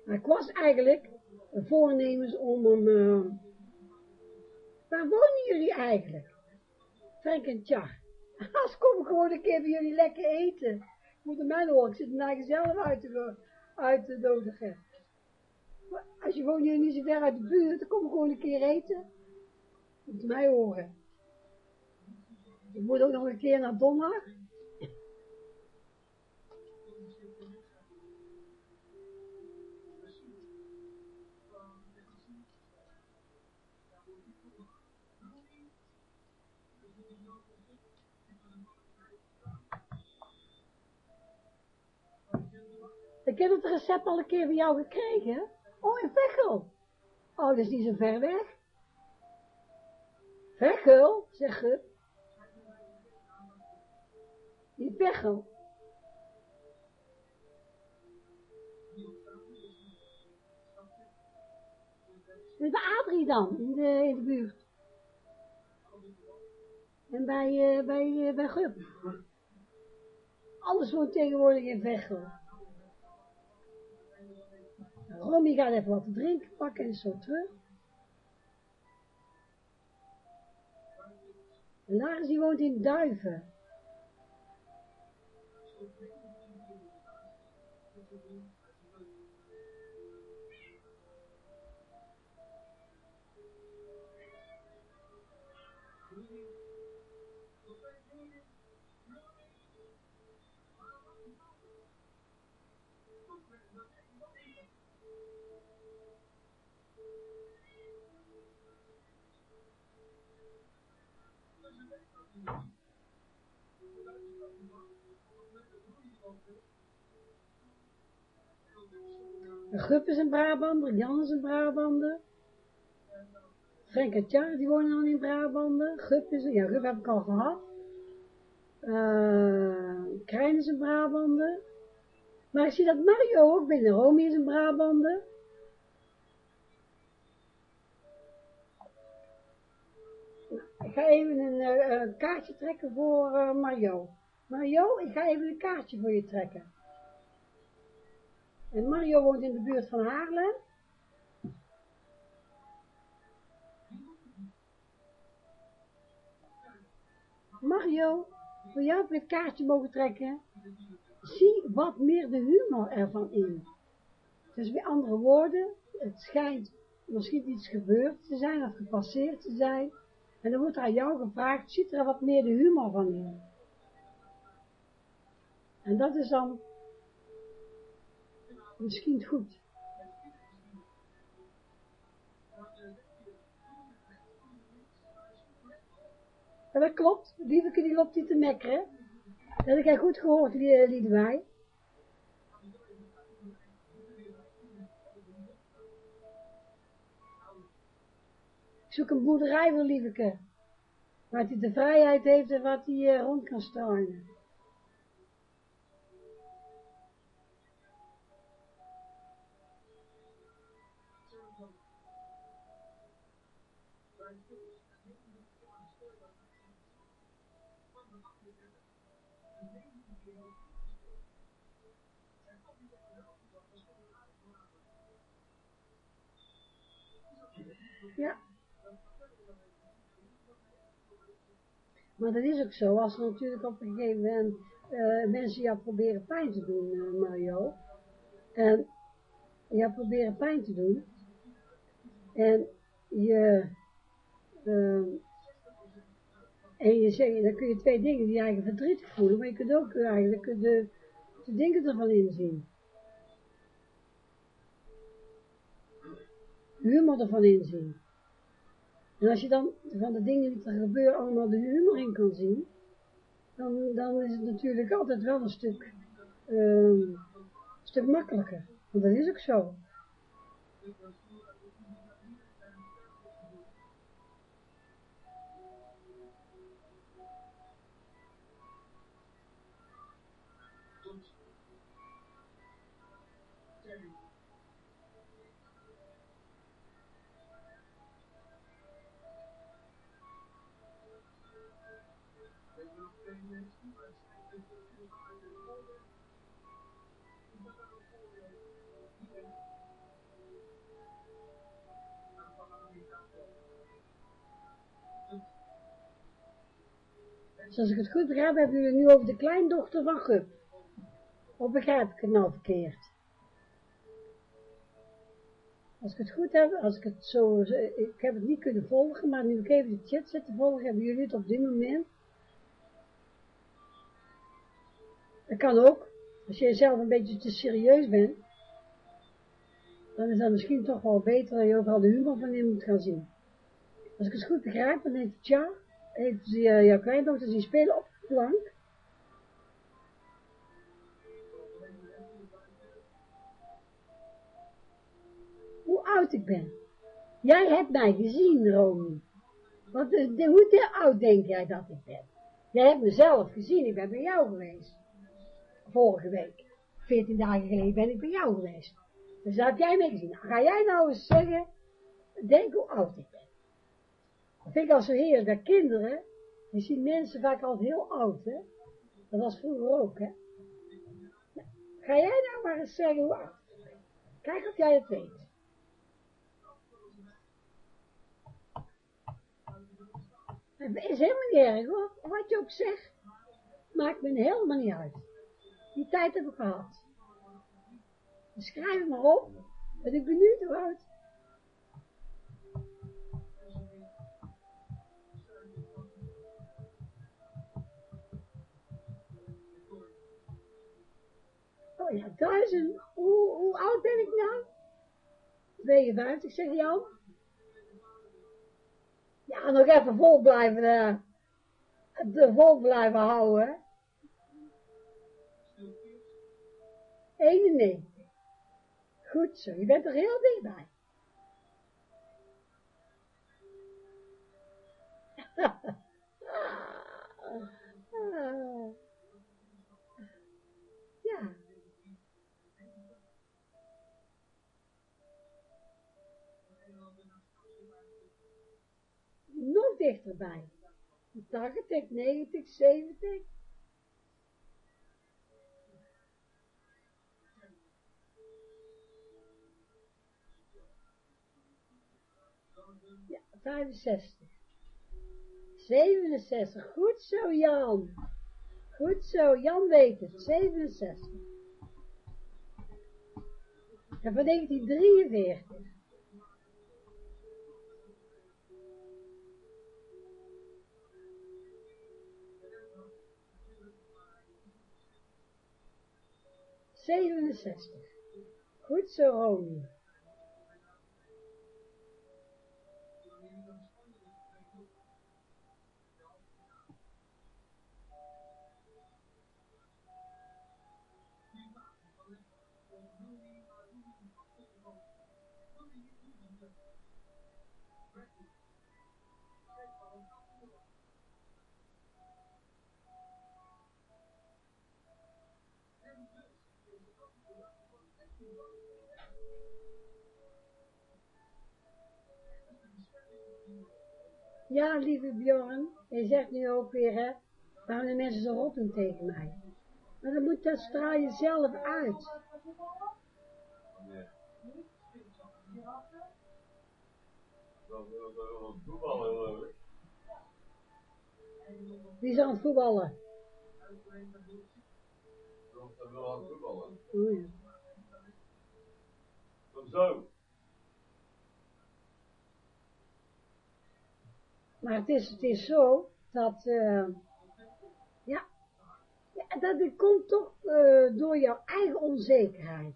Maar ik was eigenlijk voornemens om een... Uh, waar wonen jullie eigenlijk? Frank en Tjar. [LAUGHS] Als kom gewoon een keer bij jullie lekker eten. Moet mij horen, ik zit er zelf uit te, uit te nodigen. Als je woont hier niet zo ver uit de buurt, dan kom gewoon een keer eten. Moet mij horen. Ik moet ook nog een keer naar Donner. Ik heb het recept al een keer van jou gekregen. Oh, in Vechel. Oh, dat is niet zo ver weg. Vechel, zeg je. In Vechel. Bij Adrie dan, in de, in de buurt. En bij, uh, bij, uh, bij Gup. Alles woont tegenwoordig in Vechel. Romy gaat even wat drinken pakken en zo terug. En Laris die woont in Duiven. Gup is een Brabander, Jan is een Brabander. Frank en Tjar, die wonen dan in Brabander. Gup is, ja, Gup heb ik al gehad. Uh, Krijn is een Brabander. Maar ik zie dat Mario ook binnen. Romy is een Brabander. Ga even een uh, kaartje trekken voor uh, Mario. Mario, ik ga even een kaartje voor je trekken. En Mario woont in de buurt van Haarlem. Mario, voor jou heb ik het kaartje mogen trekken. Zie wat meer de humor ervan in. Dus met andere woorden, het schijnt misschien iets gebeurd te zijn of gepasseerd te zijn. En dan wordt aan jou gevraagd, ziet er wat meer de humor van in? En dat is dan misschien goed. En dat klopt, Lieveke die loopt niet te mekkeren. Dat heb ik goed gehoord, die wij. Zoek een boerderij voor Lieveke. Waar hij de vrijheid heeft en wat hij uh, rond kan struinen. Maar dat is ook zo, als er natuurlijk op een gegeven moment uh, mensen jou proberen pijn te doen, uh, Mario. En jou proberen pijn te doen. En je, uh, en je zegt, dan kun je twee dingen die eigenlijk verdrietig voelen, maar je kunt ook eigenlijk de, de dingen ervan inzien. Humor ervan inzien. En als je dan van de dingen die er gebeuren allemaal de humor in kan zien, dan, dan is het natuurlijk altijd wel een stuk, uh, een stuk makkelijker. Want dat is ook zo. Zoals ik het goed begrijp, hebben jullie nu over de kleindochter van Gup. Of begrijp ik het nou verkeerd? Als ik het goed heb, als ik het zo, ik heb het niet kunnen volgen, maar nu ik even de chat zit te volgen, hebben jullie het op dit moment. Dat kan ook, als je zelf een beetje te serieus bent, dan is dat misschien toch wel beter dat je overal de humor van in moet gaan zien. Als ik het goed begrijp, dan denk ik, tja, heeft uh, jouw kleindochter die spelen op de plank. Hoe oud ik ben. Jij hebt mij gezien, Romy. Want de, hoe de oud denk jij dat ik ben? Jij hebt mezelf gezien, ik ben bij jou geweest. Vorige week. 14 dagen geleden ben ik bij jou geweest. Dus dat heb jij mij gezien. Ga jij nou eens zeggen, denk hoe oud ik ben. Dat vind ik al zo heerlijk, dat kinderen, die zien mensen vaak al heel oud, hè. Dat was vroeger ook, hè. Ga jij nou maar eens zeggen hoe oud Kijk of jij het weet. Het is helemaal niet erg, hoor. Wat je ook zegt, maakt me helemaal niet uit. Die tijd heb ik gehad. schrijf het maar op. Ben ik benieuwd hoe oud Oh ja, duizend. Hoe, oud ben ik nou? 52, zeg Jan. Ja, nog even vol blijven, uh, de vol blijven houden. 91. Goed zo, je bent er heel dichtbij. [LAUGHS] nog dichterbij. 80, 90, 70. Ja, 65. 67. Goed zo, Jan. Goed zo, Jan weet het. 67. En van 1943. 67. Goed zo, Romy. Ja, lieve Bjorn, je zegt nu ook weer, hè, waarom de mensen zo rot doen tegen mij. Maar dan moet dat straal je zelf uit. Dat is voetballen. Die is aan het voetballen. Dat is aan het voetballen. Kom Maar het is, het is zo dat, eh, ja, ja, dat komt toch eh, door jouw eigen onzekerheid,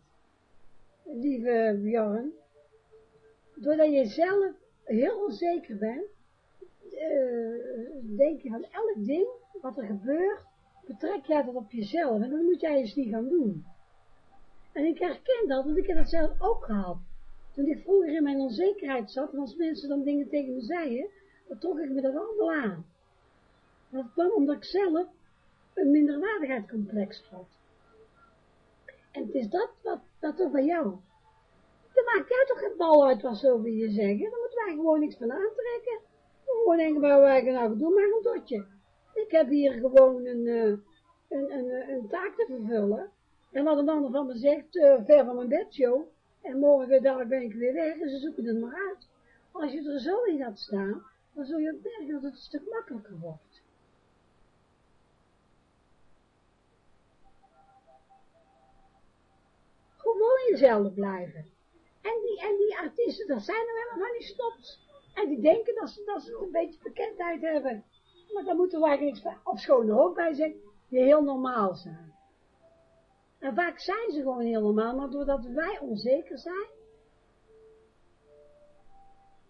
lieve Bjorn. Doordat je zelf heel onzeker bent, eh, denk je van elk ding wat er gebeurt, betrek jij dat op jezelf en dat moet jij eens niet gaan doen. En ik herken dat, want ik heb dat zelf ook gehad. Toen ik vroeger in mijn onzekerheid zat, en als mensen dan dingen tegen me zeiden, dan trok ik me dat allemaal aan. Dat kwam omdat ik zelf een minderwaardigheidscomplex had. En het is dat wat, wat ook bij jou. Dan maakt jij toch geen bal uit wat zo wil je zeggen. Dan moeten wij gewoon niks van aantrekken. Gewoon denken, waar wij nou doen, maar een dotje. Ik heb hier gewoon een, een, een, een, taak te vervullen. En wat een ander van me zegt, uh, ver van mijn bed, joh. En morgen dadelijk ben ik weer weg en ze zoeken het maar uit. Als je er zo in gaat staan, dan zul je merken dat het een stuk makkelijker wordt. Gewoon jezelf blijven. En die, en die artiesten, dat zijn er helemaal van die stops. En die denken dat ze, dat ze een beetje bekendheid hebben. Maar dan moeten we eigenlijk op schoon ook bij zijn, die heel normaal zijn. En vaak zijn ze gewoon heel normaal, maar doordat wij onzeker zijn,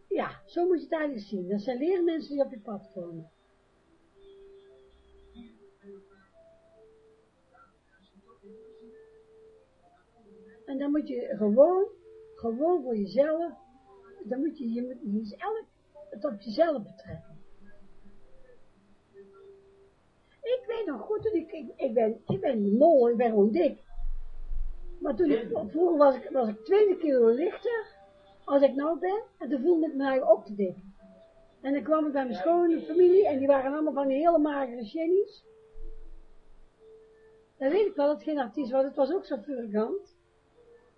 ja, zo moet je het eigenlijk zien. Dat zijn leermensen die op je pad komen. En dan moet je gewoon, gewoon voor jezelf, dan moet je, je, moet jezelf, het op jezelf betrekken. Ik weet nog goed, toen ik, ik, ik ben, ik ben mol, ik ben gewoon dik. Maar toen ik, vroeger was ik, was ik 20 kilo lichter als ik nou ben, en toen voelde ik me eigenlijk ook te dik. En dan kwam ik bij mijn schone familie, en die waren allemaal van die hele magere shennies. Dan weet ik wel dat het geen artiest was, het was ook zo furgant.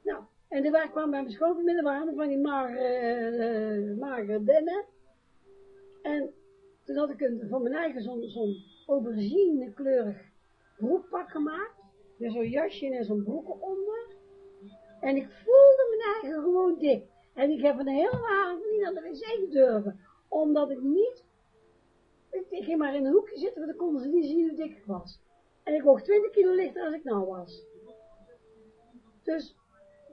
Nou, en toen kwam bij mijn schoonfamilie, waren allemaal van die magere, uh, magere dennen. En toen had ik een, van mijn eigen zo'n zo'n aubergine kleurig broekpak gemaakt. Met zo'n jasje en zo'n broek onder. En ik voelde mijn eigen gewoon dik. En ik heb een hele avond niet aan de wc durven. Omdat ik niet, ik, ging maar in een hoekje zitten, want dan konden ze niet zien hoe dik ik was. En ik woog 20 kilo lichter als ik nou was. Dus,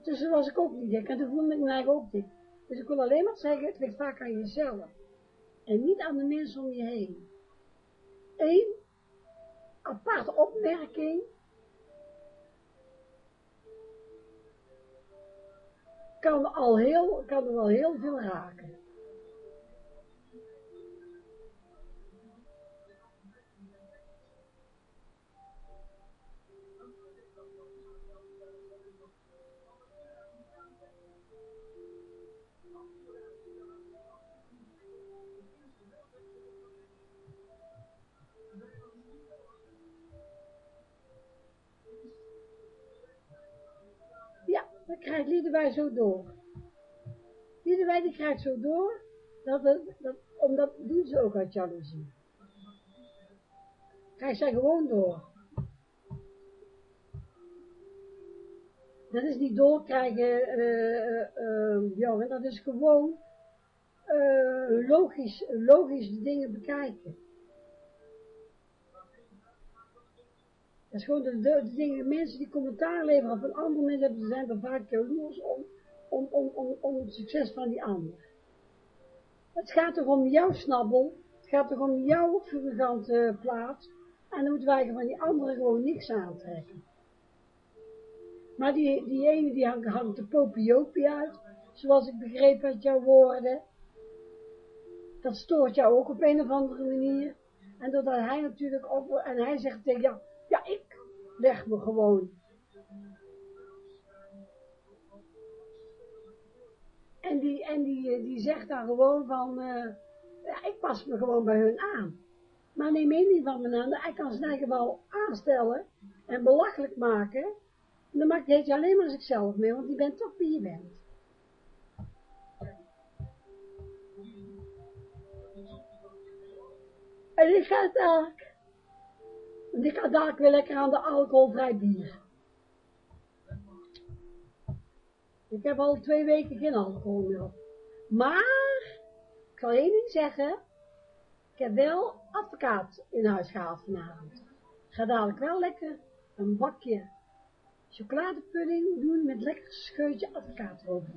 dus was ik ook niet dik. En toen voelde ik me eigenlijk ook dik. Dus ik wil alleen maar zeggen, het ligt vaak aan jezelf. En niet aan de mensen om je heen. Eén aparte opmerking. Kan al heel, kan er wel heel veel raken. Krijgt Liedewij zo door. Liedewij die krijgt zo door, dat, dat, omdat doen ze ook uit jaloezie. Krijgt zij gewoon door. Dat is niet doorkrijgen, uh, uh, jongen, dat is gewoon logisch, logisch de dingen bekijken. Dat is gewoon de, de, dingen, mensen die commentaar leveren van andere mensen, zijn dan vaak jaloers om, om, om, om, om het succes van die ander. Het gaat toch om jouw snabbel, het gaat toch om jouw figurante plaats, en dan moeten wij van die anderen gewoon niks aantrekken. Maar die, die ene die hangt, hangt de popiopie uit, zoals ik begreep uit jouw woorden. Dat stoort jou ook op een of andere manier. En doordat hij natuurlijk ook, en hij zegt tegen jou, ja, ik leg me gewoon. En die, en die, eh, die zegt dan gewoon van, uh, ja, ik pas me gewoon bij hun aan. Maar neem me niet van me aan, ik kan ze wel aanstellen en belachelijk maken. En dan maakt deze alleen maar zichzelf mee, want die bent toch wie je bent. En ik ga het. Eh, en ik ga dadelijk weer lekker aan de alcoholvrij bier. Ik heb al twee weken geen alcohol meer. Maar, ik zal één ding zeggen. Ik heb wel advocaat in huis gehaald vanavond. Ik ga dadelijk wel lekker een bakje chocoladepudding doen met lekker scheutje advocaat erover.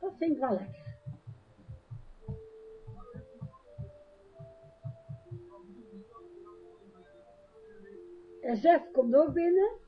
Dat vind ik wel lekker. SF komt ook binnen.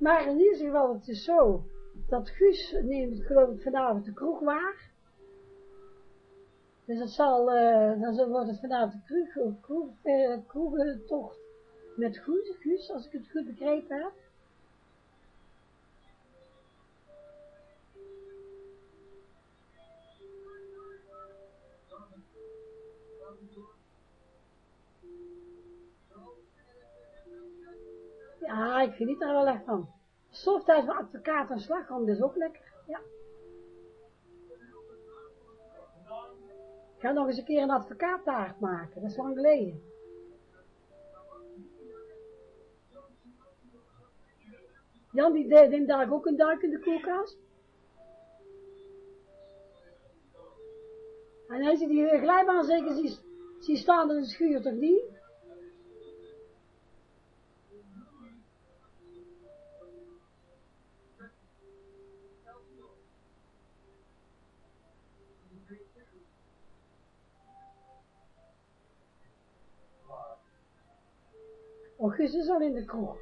Maar in ieder geval, het is zo, dat Guus neemt geloof ik vanavond de kroeg waar. Dus het zal, uh, dan wordt het vanavond de kroeg, kroeg, uh, kroegentocht met Guus, Guus, als ik het goed begrepen heb. Ja, ik geniet er wel echt van. Softheid van advocaat en slagroom, is ook lekker. Ja. Ik ga nog eens een keer een advocaattaart maken, dat is lang geleden. Jan, die deed daar ook een duik in de koelkast. En hij ziet die glijbaan zeker zie, zie staan in de schuur, toch niet? Augustus al in de kroeg.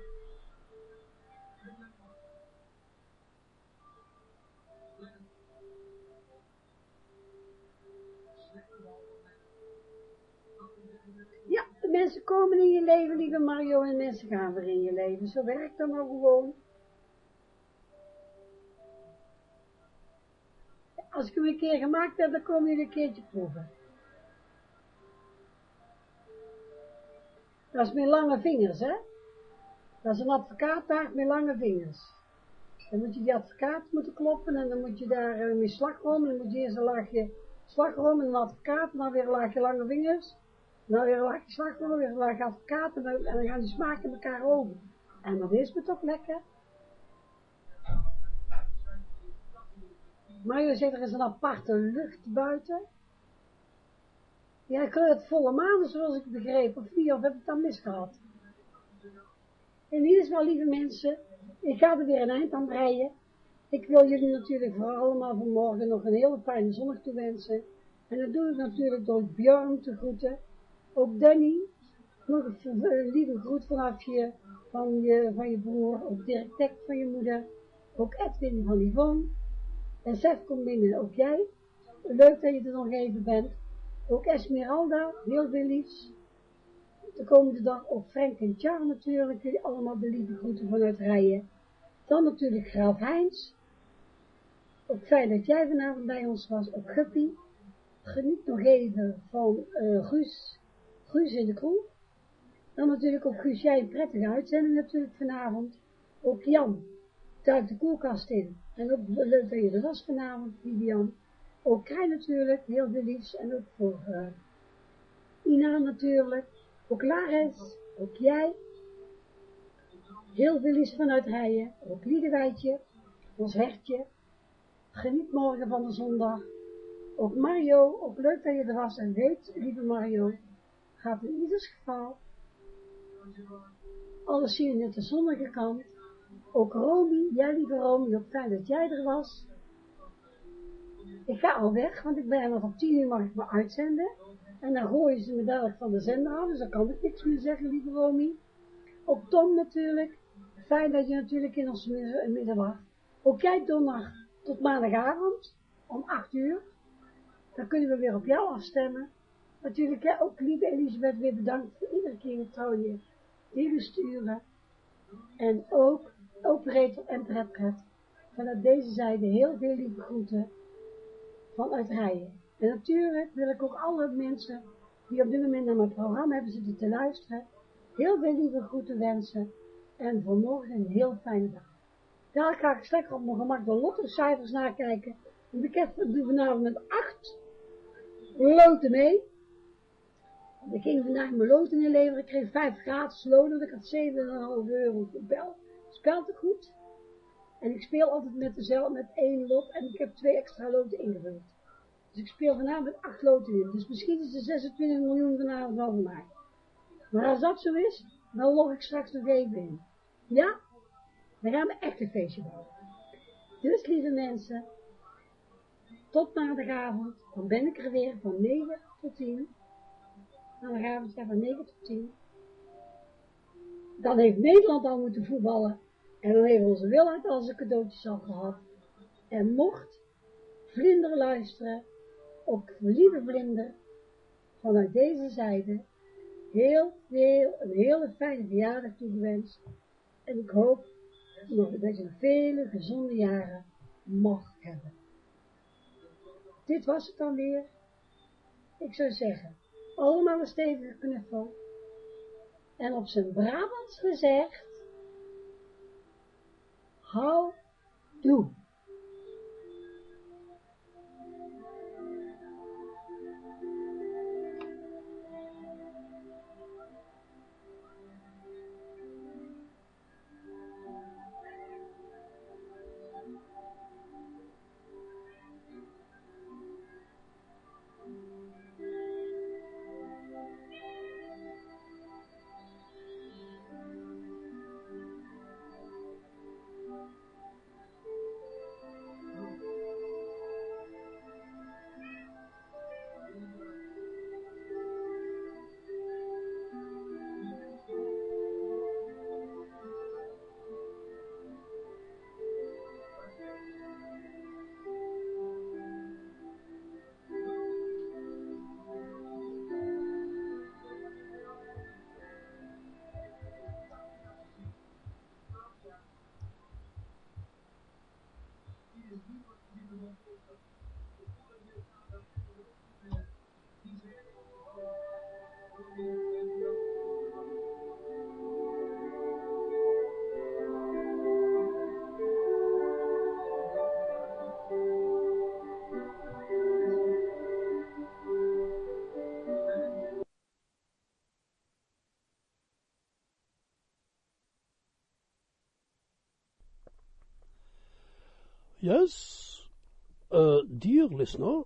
Ja, de mensen komen in je leven, lieve Mario, en mensen gaan weer in je leven. Zo werkt dat nou gewoon. Als ik hem een keer gemaakt heb, dan komen jullie een keertje proeven. Dat is met lange vingers, hè. Dat is een advocaattaart met lange vingers. Dan moet je die advocaat moeten kloppen en dan moet je daar uh, met slagroom, dan moet je eerst een laagje slagroom en een advocaat, en dan weer een laagje lange vingers, dan weer een laagje slagroom, weer een laagje advocaat, en dan, en dan gaan die smaken elkaar over. En dan is het toch lekker. Maar je zegt, er is een aparte lucht buiten. Ja, het volle maan, zoals ik begreep, of niet, of heb ik dat misgehad? In ieder geval, lieve mensen, ik ga er weer een eind aan breien. Ik wil jullie natuurlijk voor allemaal vanmorgen nog een hele fijne zondag toewensen. En dat doe ik natuurlijk door Björn te groeten. Ook Danny, nog een lieve groet vanaf je, van je, van je broer. Ook Dirk Tek van je moeder. Ook Edwin van Yvonne. En Seth komt binnen, ook jij. Leuk dat je er nog even bent. Ook Esmeralda, heel veel liefs. De komende dag ook Frank en Char natuurlijk, jullie allemaal de lieve groeten vanuit Rijen. Dan natuurlijk Graaf Heinz. Ook fijn dat jij vanavond bij ons was, ook Guppy. Geniet nog even van uh, Guus, Guus in de kroeg. Dan natuurlijk ook Guus, jij een prettige uitzending natuurlijk vanavond. Ook Jan, duik de koelkast in. En ook leuk dat je er was vanavond, Vivian. Ook Krij natuurlijk, heel veel liefs. En ook voor uh, Ina natuurlijk. Ook Lares, ook jij. Heel veel liefs vanuit Rijen. Ook Liedewijtje, ons hertje. Geniet morgen van de zondag. Ook Mario, ook leuk dat je er was. En weet, lieve Mario, gaat in ieder geval alles zien net de zonnige kant. Ook Romy, jij lieve Romy, ook fijn dat jij er was. Ik ga al weg, want ik ben nog op tien uur mag ik me uitzenden. En dan gooien ze me dadelijk van de zender af, dus dan kan ik niks meer zeggen, lieve Romy. Ook Tom natuurlijk. Fijn dat je natuurlijk in ons midden was. Ook jij donderdag tot maandagavond, om acht uur. Dan kunnen we weer op jou afstemmen. Natuurlijk, ook lieve Elisabeth, weer bedankt voor iedere keer trouw je dingen sturen. En ook, Retel en Pret Pret. Vanuit deze zijde heel veel lieve groeten vanuit Rijen. En natuurlijk wil ik ook alle mensen die op dit moment naar mijn programma hebben zitten te luisteren, heel veel lieve groeten wensen. En voor morgen een heel fijne dag. Daar ga ik lekker op mijn gemak de lottocijfers nakijken. Want ik heb, vanavond met acht loten mee. Ik ging vandaag mijn loten inleveren. Ik kreeg vijf gratis loten. Ik had 7,5 euro bel. Spelt het goed. En ik speel altijd met dezelfde, met één lot. En ik heb twee extra loten ingevuld. Dus ik speel vanavond met acht loten in. Dus misschien is de 26 miljoen vanavond wel voor mij. Maar als dat zo is, dan log ik straks nog even in. Ja? Dan gaan we echt een feestje bouwen. Dus lieve mensen, tot maandagavond, dan ben ik er weer van 9 tot 10. Maandagavond ja, van 9 tot 10. Dan heeft Nederland al moeten voetballen. En dan heeft onze Wilheid al zijn cadeautjes al gehad. En mocht Vlinder luisteren, ook lieve Vlinder, vanuit deze zijde, heel veel, een hele fijne verjaardag toegewenst. En ik hoop nog dat je vele gezonde jaren mag hebben. Dit was het dan weer. Ik zou zeggen, allemaal een stevige knuffel. En op zijn Brabants gezegd, hou toe. Yes, uh, dear listener,